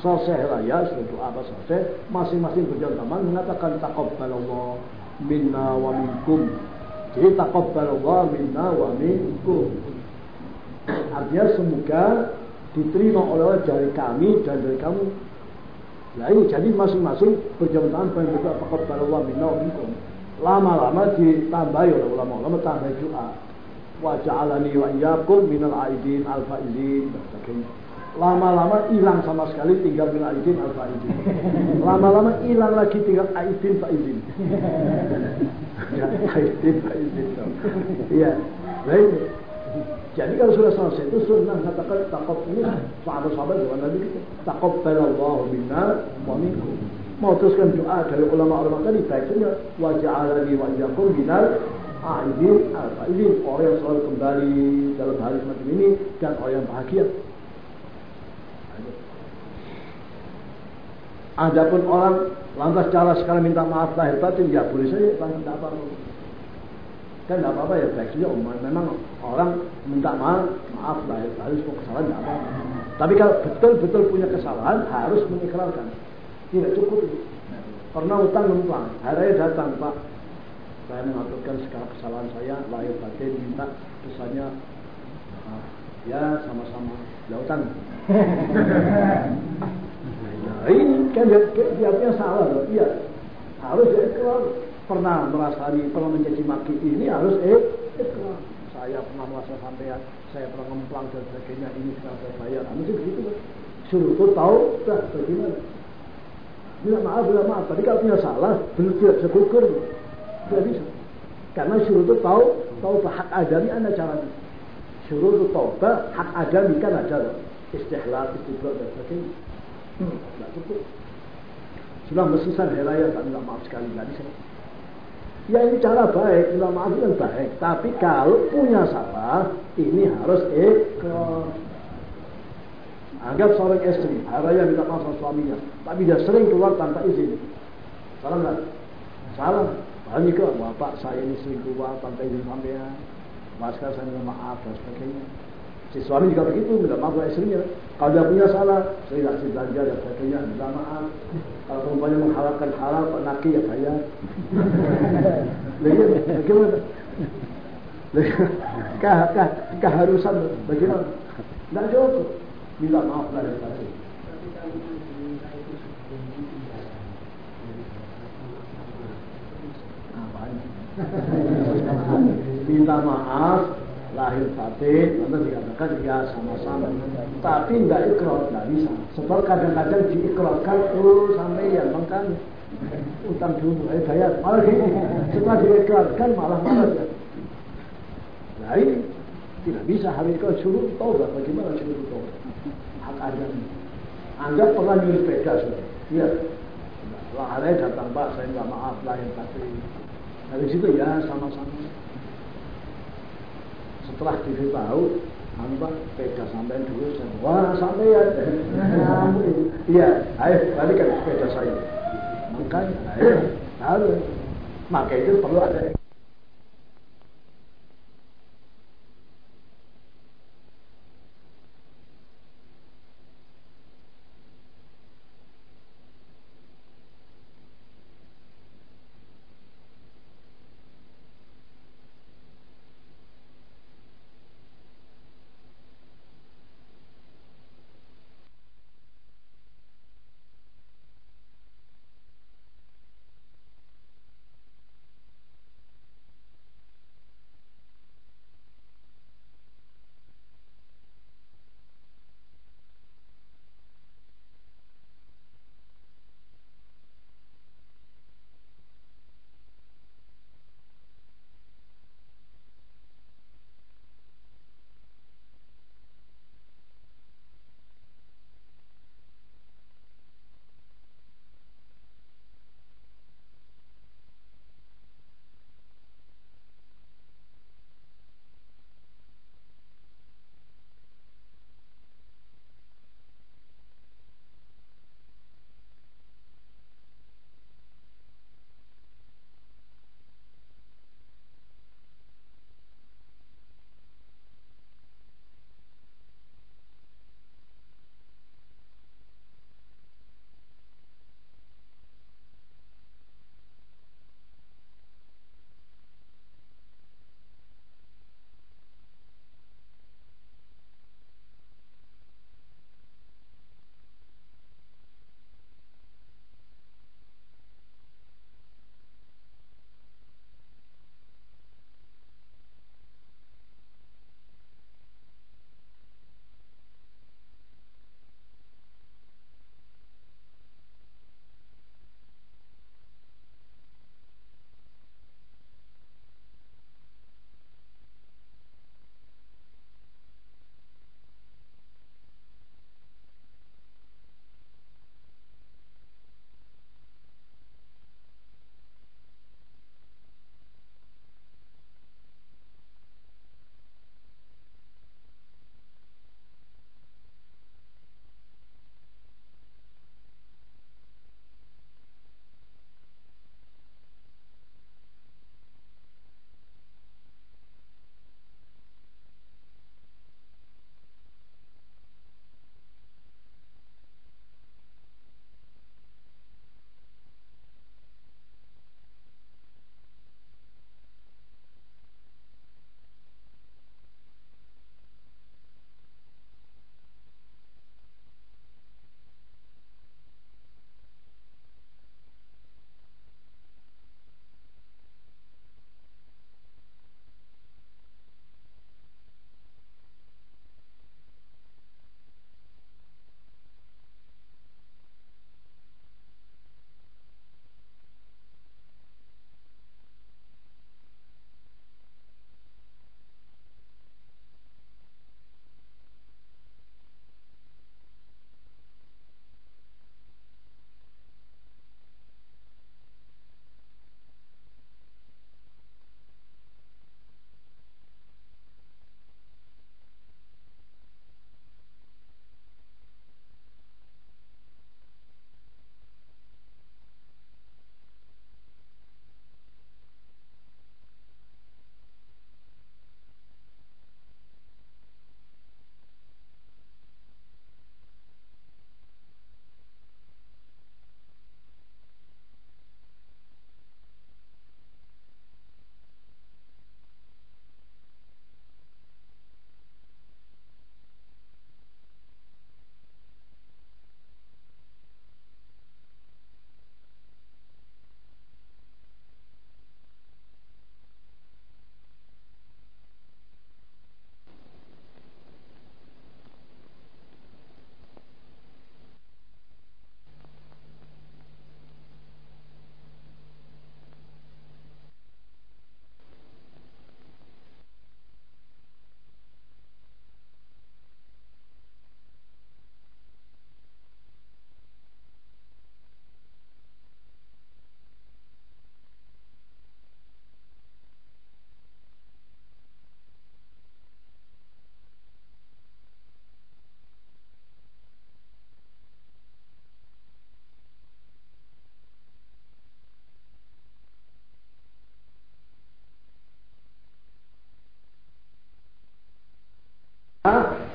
selesai raya, sudah doa apa selesai, masing-masing berjalan mengatakan taqabbalallah minna wa minkum. Jadi taqabbalallah minna wa minkum. Artinya semoga diterima oleh dari kami dan dari kamu. Nah ini jadi masing-masing berjalan tangan pengen berdoa taqabbalallah minna wa minkum. Lama-lama ditambahi oleh ulama-ulama tambah doa. Wa ja'alani wa iyyakum minal aidin al-faizin dan sebagainya lama-lama hilang sama sekali tinggal bin Aidin al Faizin. Lama-lama hilang lagi tinggal Aidin Faizin. ya, Aidin Faizin. Iya. Baik. Jadi kalau sudah selesai itu sunnah katakan takut ini sahabat-sahabat juga nanti gitu. Taqabbalallahu minna wa minkum. Mau teruskan doa dari ulama-ulama tadi baiknya wa ja'alani wa iyyakum minal aidin al-faizin orang yang selalu kembali dalam hari semacam ini dan orang yang bahagia Adapun orang lantas cara sekarang minta maaf lahir batin ya boleh saja tanpa tidak apa-apa. Kan tidak apa-apa ya baik saja memang orang minta maaf maaf lahir batin semua kesalahan tidak apa-apa. Tapi kalau betul-betul punya kesalahan harus mengikrarkan. Tidak cukup. Pernah utang numpang, hari datang Pak, saya mengaturkan segala kesalahan saya lahir batin minta kesannya ya sama-sama. Ya utang Nah, ini kan dia, dia salah loh. Iya. Harus ikhlas. Pernah merasani, pernah mencaci maki ini harus ikhlas. Saya pernah merasa sampean, saya pernah ngemplang dan sebagainya. Ini sudah saya bayar. Nah, mesti begitu kan. Suruh tahu, dah bagaimana. Bila maaf, bila maaf. Tadi kalau punya salah, belum tidak bisa gugur. Tidak bisa. Karena suruh itu tahu, tahu hak adami anda caranya. Suruh itu tahu, hak adami kan ada. Istihlal, istiqlal dan sebagainya. Tidak cukup. Sudah mesisar hari raya tak minta maaf sekali nggak bisa. Ya ini cara baik, minta maaf yang baik. Tapi kalau punya salah, ini harus ikhlas. Anggap seorang istri, hari raya minta maaf sama suaminya, tapi dia sering keluar tanpa izin. Salah nggak? Salah. Padahal juga bapak saya ini selingkuh pantai di sampean. Mas saya minta maaf dan sebagainya. Si suami juga begitu, minta maaf kepada istrinya. Kalau dia punya salah, saya nggak sih belanja dan sebagainya, minta maaf. Kalau perempuannya menghalalkan halal, Pak Naki ya bayar. Lihat, bagaimana? Kah, kah, keharusan bagaimana? Tidak cukup. Minta maaf lah ya tadi. Minta maaf lahir batin, nanti dikatakan ya sama-sama. Tapi tidak ikrar, tidak bisa. Sebab kadang-kadang diikrarkan, oh sampai ya makan utang dulu, eh bayar. Malah gini, setelah diikrarkan malah malah ya. Nah ini tidak bisa hari itu suruh taubat. Bagaimana suruh taubat? Hak ada. Anggap pernah nyuri sepeda sudah. Iya. Lahirnya datang Pak, saya minta maaf lahir batin. Dari situ ya sama-sama setelah diberitahu Pak sepeda sampai dulu saya wah sampai ya. Iya ayo balikan sepeda saya. Makanya ayo harus. Maka itu perlu ada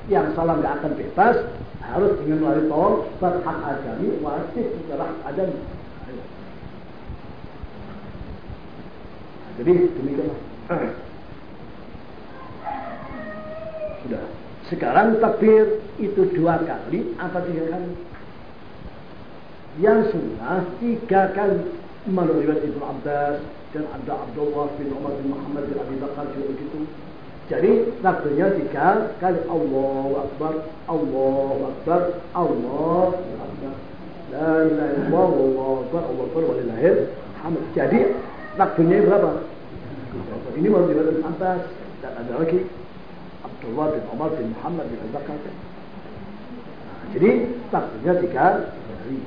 Yang salah nggak akan bebas, harus dengan melalui tol, berhak ajami, wajib secara hak ajami. Jadi demikianlah. Sudah. Sekarang takbir itu dua kali apa tiga kali? Yang sunnah tiga kali menurut Ibnu Abbas dan ada Abdullah bin Umar bin Muhammad bin Abi Bakar juga begitu. Jadi takbirnya tiga kali Allahu Akbar, Allahu Akbar, Allahu Akbar. La ilaha illallah, Allahu Akbar, Allahu Akbar, walillahil hamd. Jadi takbirnya berapa? Ini riwayat Ibnu Abbas dan ada lagi Abdullah bin Umar bin Muhammad bin Abi Bakar. Nah, jadi takbirnya tiga kali.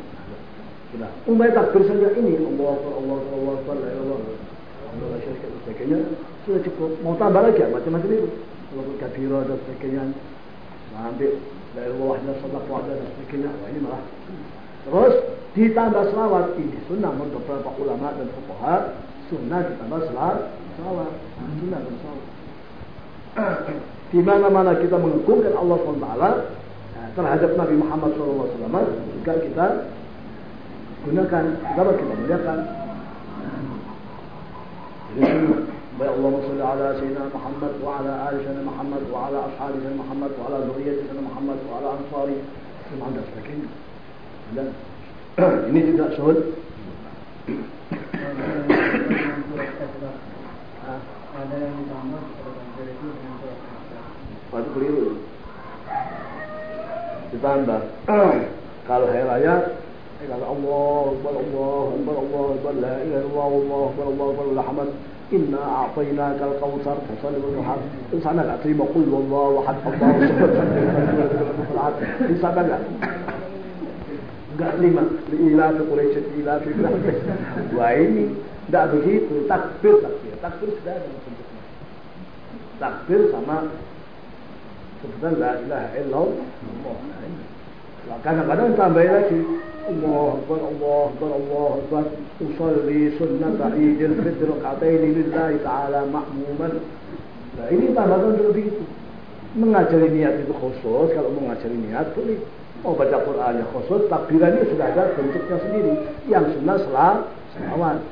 Sudah. Umay takbir saja ini Allah Akbar, Allah Akbar, Allah Akbar, la ilaha illallah. Allah syarikat dan sebagainya sudah cukup. Mau tambah lagi macam-macam itu. Allah kabira dan sebagainya. Nah, la ilaha illallah, salat wahdah dan sebagainya. Wah ini malah. Terus ditambah selawat ini sunnah menurut beberapa ulama dan fuqaha sunnah ditambah selawat selawat sunnah dan selawat di mana-mana kita mengagungkan Allah SWT terhadap Nabi Muhammad SAW juga kita gunakan kita kita muliakan jadi baik Allah salli ala sayyidina Muhammad wa ala ali sayyidina Muhammad wa ala ashabi sayyidina Muhammad wa ala dzurriyyati sayyidina Muhammad wa ala ansari semua dan sebagainya dan ini tidak sulit ada yang ditambah pada takbir itu dengan surat Al-Fatihah. Waktu keliru. Ditambah. kalau hari raya, eh, kalau Allah, Akbar, Allah, Akbar, Allah, Akbar, la ilaha illallah, Allah, Akbar, Allah, Akbar, la hamad. Inna a'tainaka al-kawthar fasalli wa rahmat. Itu sana enggak terima qul wallahu ahad Allahu samad. Di sana enggak? Enggak terima. Ila fi Quraisy, ila fi Wah ini enggak begitu. Takbir, takbir. Takbir sudah ada bentuknya. Takbir sama sebutan la ilaha illallah. Kadang-kadang tambah lagi Allah Akbar, Allah Akbar, Allah Akbar Usalli sunnata idil fitr Rakataini lillahi ta'ala ma'muman. Nah ini tambahkan dulu begitu. Mengajari niat itu khusus Kalau mengajari niat boleh. Mau baca Qur'annya khusus Takbirannya sudah ada bentuknya sendiri Yang sunnah selah selawat.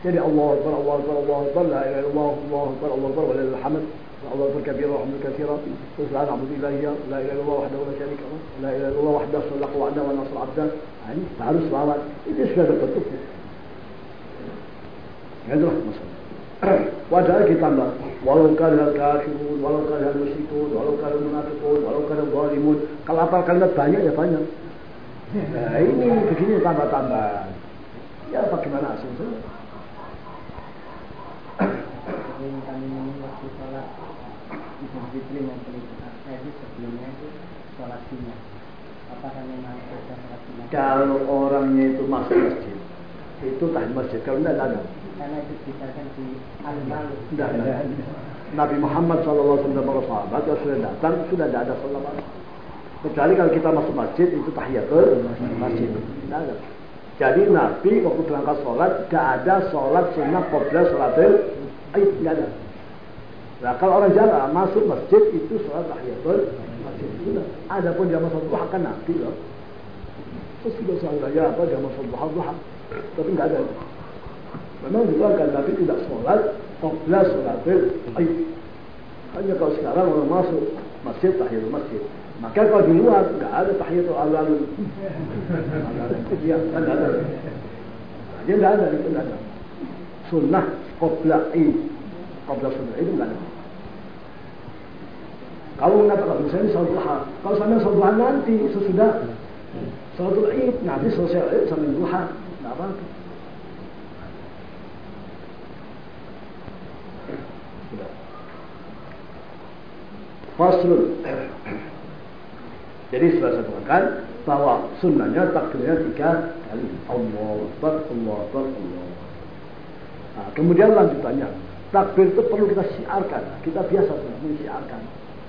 Jadi Allah Akbar, Allah Akbar, Allah Akbar La ilaha illallah, Allah Akbar, Allah Akbar Walillahil hamd الله أكبر كبيرا والحمد لله كثيرا. وسبحان عبد الله إياه لا إله إلا الله وحده لا شريك له لا إله إلا الله وحده صدق وعده ونصر عبده. يعني تعالوا سبحان الله إيش هذا التصوف هذا رحمة الله. وذلك طبعا ولو كان الكافرون ولو كان المشركون ولو كان المنافقون ولو كان الظالمون. قال apa kalian tanya يا ثانية nah, ini begini tambah-tambah ya bagaimana asal minta minum waktu sholat Idul Fitri Adha itu sebelumnya itu sholat sunnah. Apakah memang ada sholat sunnah? Kalau orangnya itu masuk masjid, itu tahan masjid. Kalau tidak ada. Karena itu dikatakan di al-malu. Tidak ada. Nabi Muhammad SAW dan para sahabat yang sudah datang sudah tidak ada sholat malam. Kecuali kalau kita masuk masjid itu tahiyatul masjid. Tidak ada. Jadi Nabi waktu berangkat sholat tidak ada sholat sunnah qabla sholatil Aid tidak ada. Nah kalau orang jalan masuk masjid itu sholat tahiyatul masjid sudah. Adapun jamaah sholat duha kan Nabi loh. Terus sudah sholat raya apa jamaah sholat duha duha. Tapi tidak ada. Memang kan Nabi tidak sholat qabla sholatil Aid. Hanya kalau sekarang orang masuk masjid tahiyatul masjid. Maka kalau di luar nggak ada tahiyatul alalul. Iya, nggak ada. Dia nggak ada, itu nggak ada. Sunnah qabla id, qabla sunnah itu nggak ada. Kalau mengatakan misalnya sholat duha, kalau sampai sholat duha nanti sesudah sholat id nanti selesai id sampai duha, nggak apa-apa. Sudah. Faslun. Jadi sudah saya katakan bahwa sunnahnya takbirnya tiga kali. Allah Akbar, Allah Akbar, Allah Nah, kemudian lanjutannya, takbir itu perlu kita siarkan. Kita biasa mensiarkan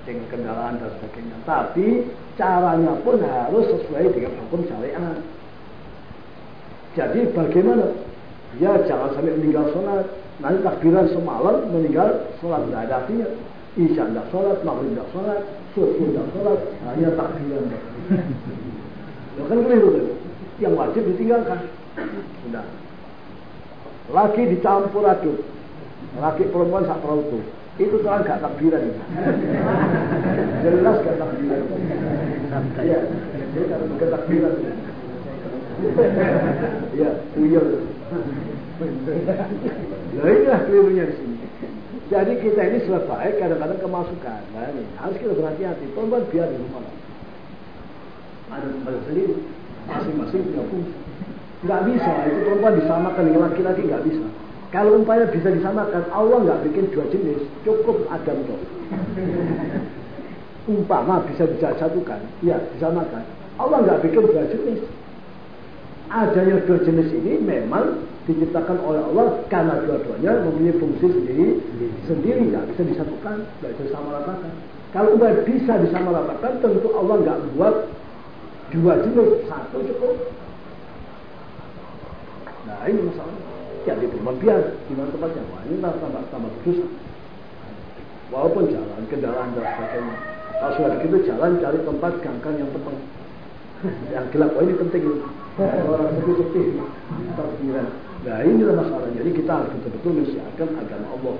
dengan kendaraan dan sebagainya. Tapi caranya pun harus sesuai dengan hukum syariat. Jadi bagaimana? Ya jangan sampai meninggal sholat. Nanti takbiran semalam meninggal sholat tidak ada artinya. Isya tidak sholat, maghrib tidak sholat, sudah sholat hanya takbiran. Ya kan keliru kan? Yang wajib ditinggalkan. Sudah. Lagi dicampur aduk. Laki perempuan sak perautu. Itu kan gak takbiran. Jelas gak takbiran. Iya, bukan takbiran. Iya, uyel. Nah inilah kelirunya di sini. Jadi kita ini selesai kadang-kadang kemasukan. Nah, ini harus kita berhati-hati. Perempuan biar di rumah. Ada tempat sendiri. Masing-masing punya fungsi. Nggak bisa. Itu perempuan disamakan dengan laki-laki nggak bisa. Kalau umpamanya bisa disamakan, Allah nggak bikin dua jenis. Cukup Adam toh. Umpama bisa dijatuhkan, ya disamakan. Allah nggak bikin dua jenis. Adanya dua jenis ini memang diciptakan oleh Allah karena dua-duanya mempunyai fungsi sendiri sendiri nggak bisa disatukan nggak bisa disamaratakan kalau nggak bisa disamaratakan tentu Allah nggak buat dua jenis satu cukup nah ini masalah jadi perempuan biar di mana tempatnya wah ini tambah tambah berdosa walaupun jalan kendaraan dan sebagainya kalau sudah begitu jalan cari tempat gangkan yang peteng yang gelap oh ini penting ini orang sepi-sepi takbiran Nah inilah masalah. Jadi kita harus betul-betul mensiarkan agama Allah.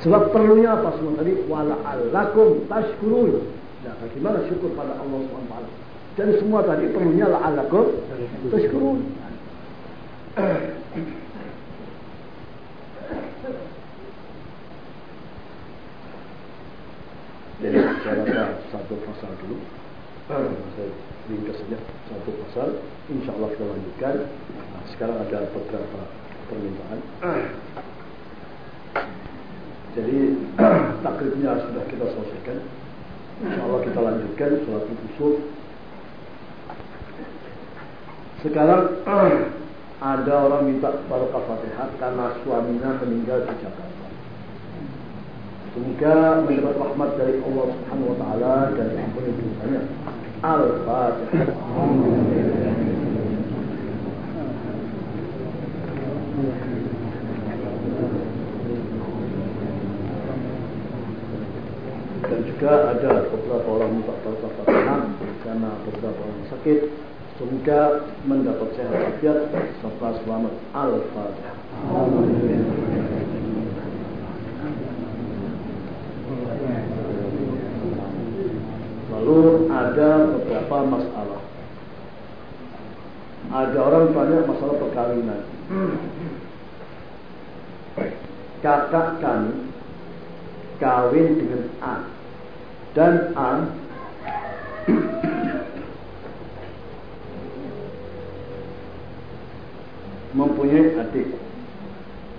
Sebab perlunya apa semua tadi? Wala alakum tashkurun. Nah, bagaimana syukur pada Allah SWT. Dan semua tadi perlunya la alakum tashkurun. Jadi saya satu pasal dulu. Saya ringkas saja satu pasal. Insya Allah kita lanjutkan. Nah, sekarang ada beberapa permintaan. Jadi takribnya sudah kita selesaikan. Insya Allah kita lanjutkan sholat kusuf. Sekarang ada orang minta barokah fatihah karena suaminya meninggal di Jakarta. Semoga mendapat rahmat dari Allah Subhanahu wa taala dan diampuni dosanya. Al-Fatihah. Dan juga ada beberapa orang minta fatihah karena beberapa orang sakit. Semoga mendapat sehat walafiat serta selamat. Al-Fatihah. Lalu ada beberapa masalah. Ada orang tanya masalah perkawinan. Kakak kami kawin dengan A dan A mempunyai adik.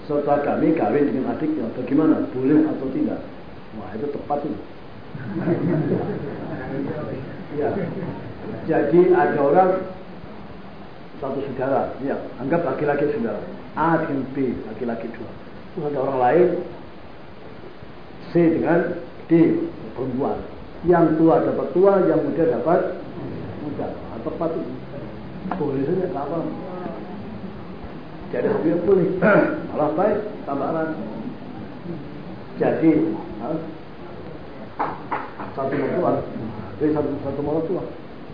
Serta kami kawin dengan adiknya bagaimana? Boleh atau tidak? Wah itu tepat itu ya. jadi ada orang satu saudara ya anggap laki-laki saudara. A dengan B laki-laki dua. Terus ada orang lain C dengan D perempuan. Yang tua dapat tua yang muda dapat muda. Nah, tepat itu boleh saja apa jadi hobi boleh. Malah baik tambahan jadi satu mertua dari satu satu mertua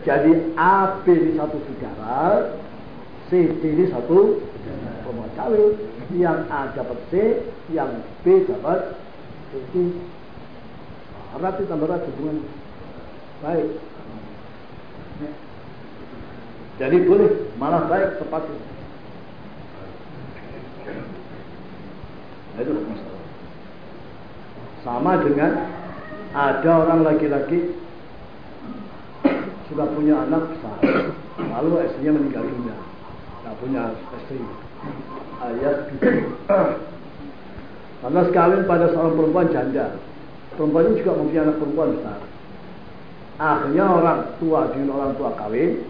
jadi A B ini satu saudara C D ini satu rumah kawin. Yang A dapat C yang B dapat C. Erat tambah erat hubungan baik. Jadi boleh malah baik tepat. nah, itu masalah sama dengan ada orang laki-laki sudah punya anak besar lalu istrinya meninggal dunia. Tidak punya istri. Ayat karena sekawin pada seorang perempuan janda. Perempuan juga mempunyai anak perempuan besar. Akhirnya orang tua dengan orang tua kawin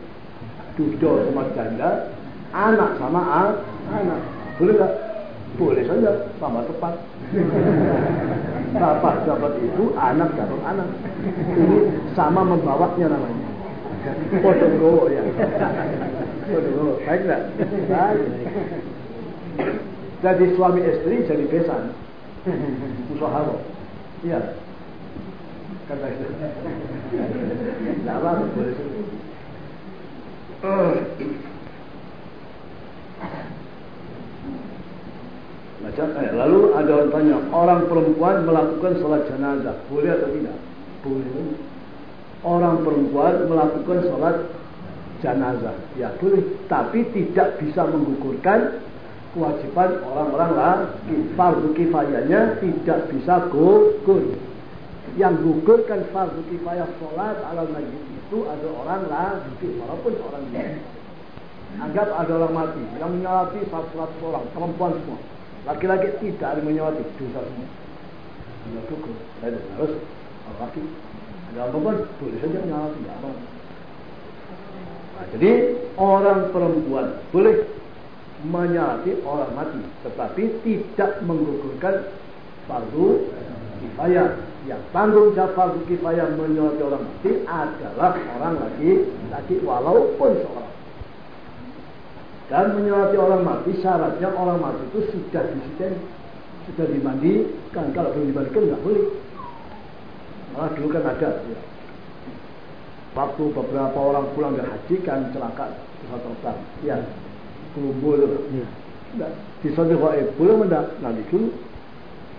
duduk sama janda anak sama anak boleh gak? boleh saja tambah tepat bapak dapat ibu anak dapat anak ini sama membawanya namanya Podo gowo ya. Gowo. Baik enggak? Baik. Jadi suami istri jadi besan. Usaha Iya. kata itu. Tidak apa boleh. Baca, eh, lalu ada orang tanya, orang perempuan melakukan sholat jenazah, boleh atau tidak? Boleh. Orang perempuan melakukan sholat jenazah, ya boleh. Tapi tidak bisa menggugurkan kewajiban orang-orang laki. Fardu kifayahnya tidak bisa gugur. Yang gugurkan fardu kifayah sholat ala majid itu ada orang laki, walaupun orang lain. Anggap ada orang mati, yang menyolati satu orang, perempuan semua. Laki-laki tidak ada menyolati, dosa semua. Tidak gugur. Harus orang laki. Ada perempuan boleh saja menyolati, tidak apa. Nah, jadi orang perempuan boleh menyalati orang mati, tetapi tidak menggugurkan fardu kifayah. Yang tanggung jawab fardu kifayah menyalati orang mati adalah orang laki laki walaupun seorang. Dan menyalati orang mati syaratnya orang mati itu sudah disiden, sudah dimandikan. Kalau belum dimandikan nggak boleh. Malah dulu kan ada. Ya. Waktu beberapa orang pulang dari haji kan celaka pesawat terbang. Ya, kumpul. Ya. Nah, di sana eh boleh mendak nanti dulu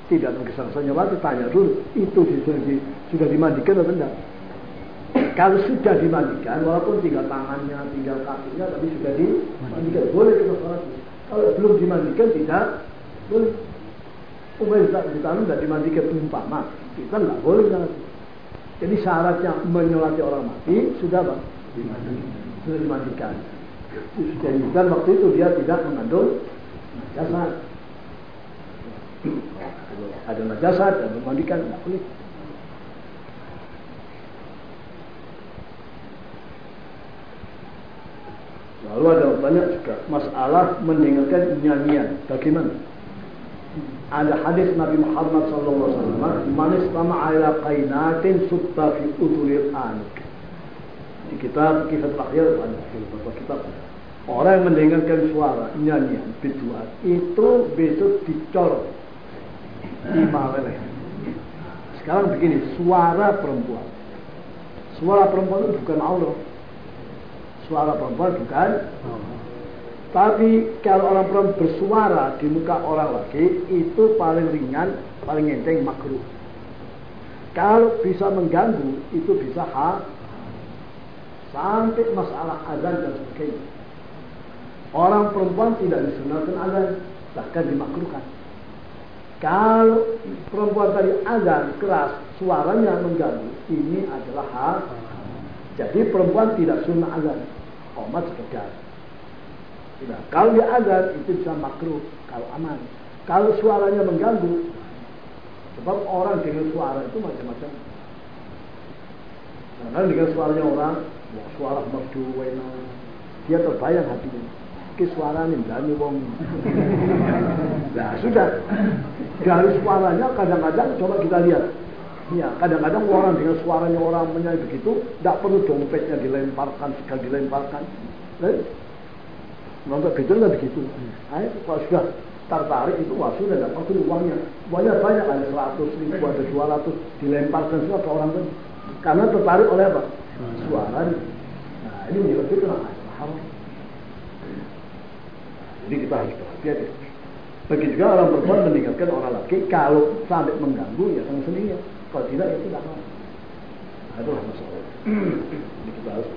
tidak mengesan waktu tanya dulu itu sudah, di, sudah dimandikan atau tidak kalau sudah dimandikan walaupun tinggal tangannya tinggal kakinya tapi sudah dimandikan boleh kita sholat. Kalau belum dimandikan tidak boleh. Umpamanya kita tidak dimandikan umpama kita nggak boleh sholat. Jadi syaratnya menyolati orang mati sudah bang sudah dimandikan. Dan waktu itu dia tidak mengandung najasa. Ada najasa dan memandikan tidak boleh. Lalu ada banyak juga masalah mendengarkan nyanyian. Bagaimana? Ada hadis Nabi Muhammad SAW. Manis sama ala qainatin subta fi udulil anik. Di kitab kisah terakhir ada beberapa kitab. Orang yang mendengarkan suara nyanyian biduan itu besok dicor di maweleh. Sekarang begini, suara perempuan. Suara perempuan itu bukan Allah. Suara perempuan bukan Tapi kalau orang perempuan bersuara di muka orang laki itu paling ringan, paling enteng makruh. Kalau bisa mengganggu itu bisa ha sampai masalah azan dan sebagainya. Orang perempuan tidak disunahkan azan, bahkan dimakruhkan. Kalau perempuan tadi azan keras, suaranya mengganggu, ini adalah hal. Jadi perempuan tidak sunnah azan, komat sekedar. Tidak. Kalau dia azan itu bisa makruh, kalau aman. Kalau suaranya mengganggu, sebab orang dengan suara itu macam-macam. Nah, dengan suaranya orang, ya, suara merdu, wena, dia terbayang hatinya. Ke suara nih, berani wong. Nah, sudah. Dari suaranya kadang-kadang coba kita lihat. Ya, kadang-kadang orang dengan suaranya orang menyanyi begitu, tidak perlu dompetnya dilemparkan, sekali dilemparkan. Nah, Nonton betul kan begitu. Nah, itu kalau sudah tertarik itu wah sudah tidak perlu uangnya. Uangnya banyak ada seratus ribu, ada dua ratus dilemparkan semua ke orang itu. Karena tertarik oleh apa? Suara. Nah ini menjadi itu haram. Jadi kita harus berhati-hati. Begitu juga orang perempuan meninggalkan orang laki kalau sampai mengganggu ya sama sendirinya. Kalau tidak ya tidak mau. Nah, itulah masalah. Jadi kita harus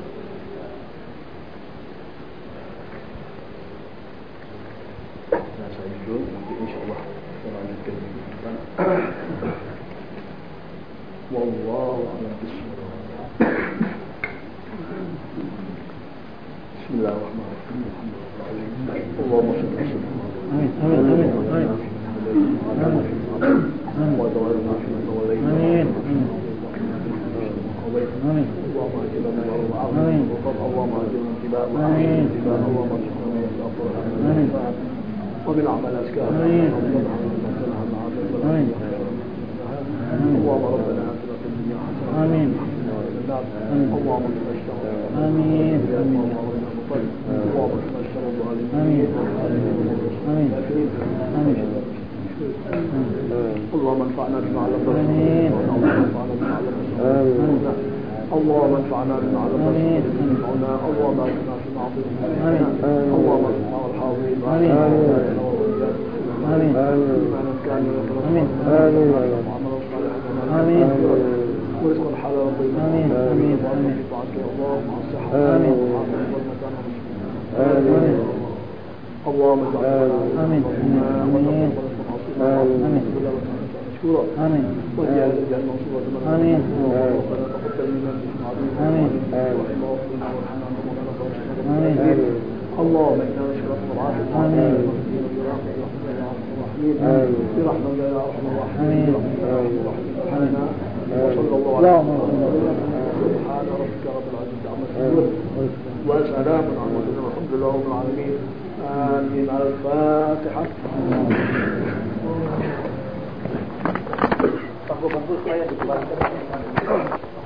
Nah, saya dulu nanti insya Allah kita lanjutkan di depan. Wallahu a'lam. Bismillahirrahmanirrahim. Allahumma shalli ala Muhammad. آمين آمين آمين آمين آمين ومن عمل أشكال آمين آمين اللهم ربنا آتنا في الدنيا حسنة آمين اللهم اجعل الشر آمين آمين طيب آمين آمين آمين اللهم انفعنا بما علمتنا اللهم انفعنا بما علمتنا اللهم ارزقنا فيما اعطيتنا اللهم ارزقنا والحاضرين امين امين امين امين امين امين ورزقا حلالا طيبا امين امين امين اللهم الصحه امين امين اللهم اجعلنا امين امين امين مشكورا آمين. واجعل الاجل منصورا آمين. ربنا تقبل منا انك عظيم آمين. رحمه ربنا وارحمنا ربنا آمين. اللهم أنا نشرف العافيه امين الله يا ارحم الراحمين الله يا ارحم الراحمين وصلى الله على سبحان ربك رب العزه عما يصفون وسلام على المرسلين والحمد لله رب العالمين امين على الفاتحه Bangku-bangku saya dikeluarkan.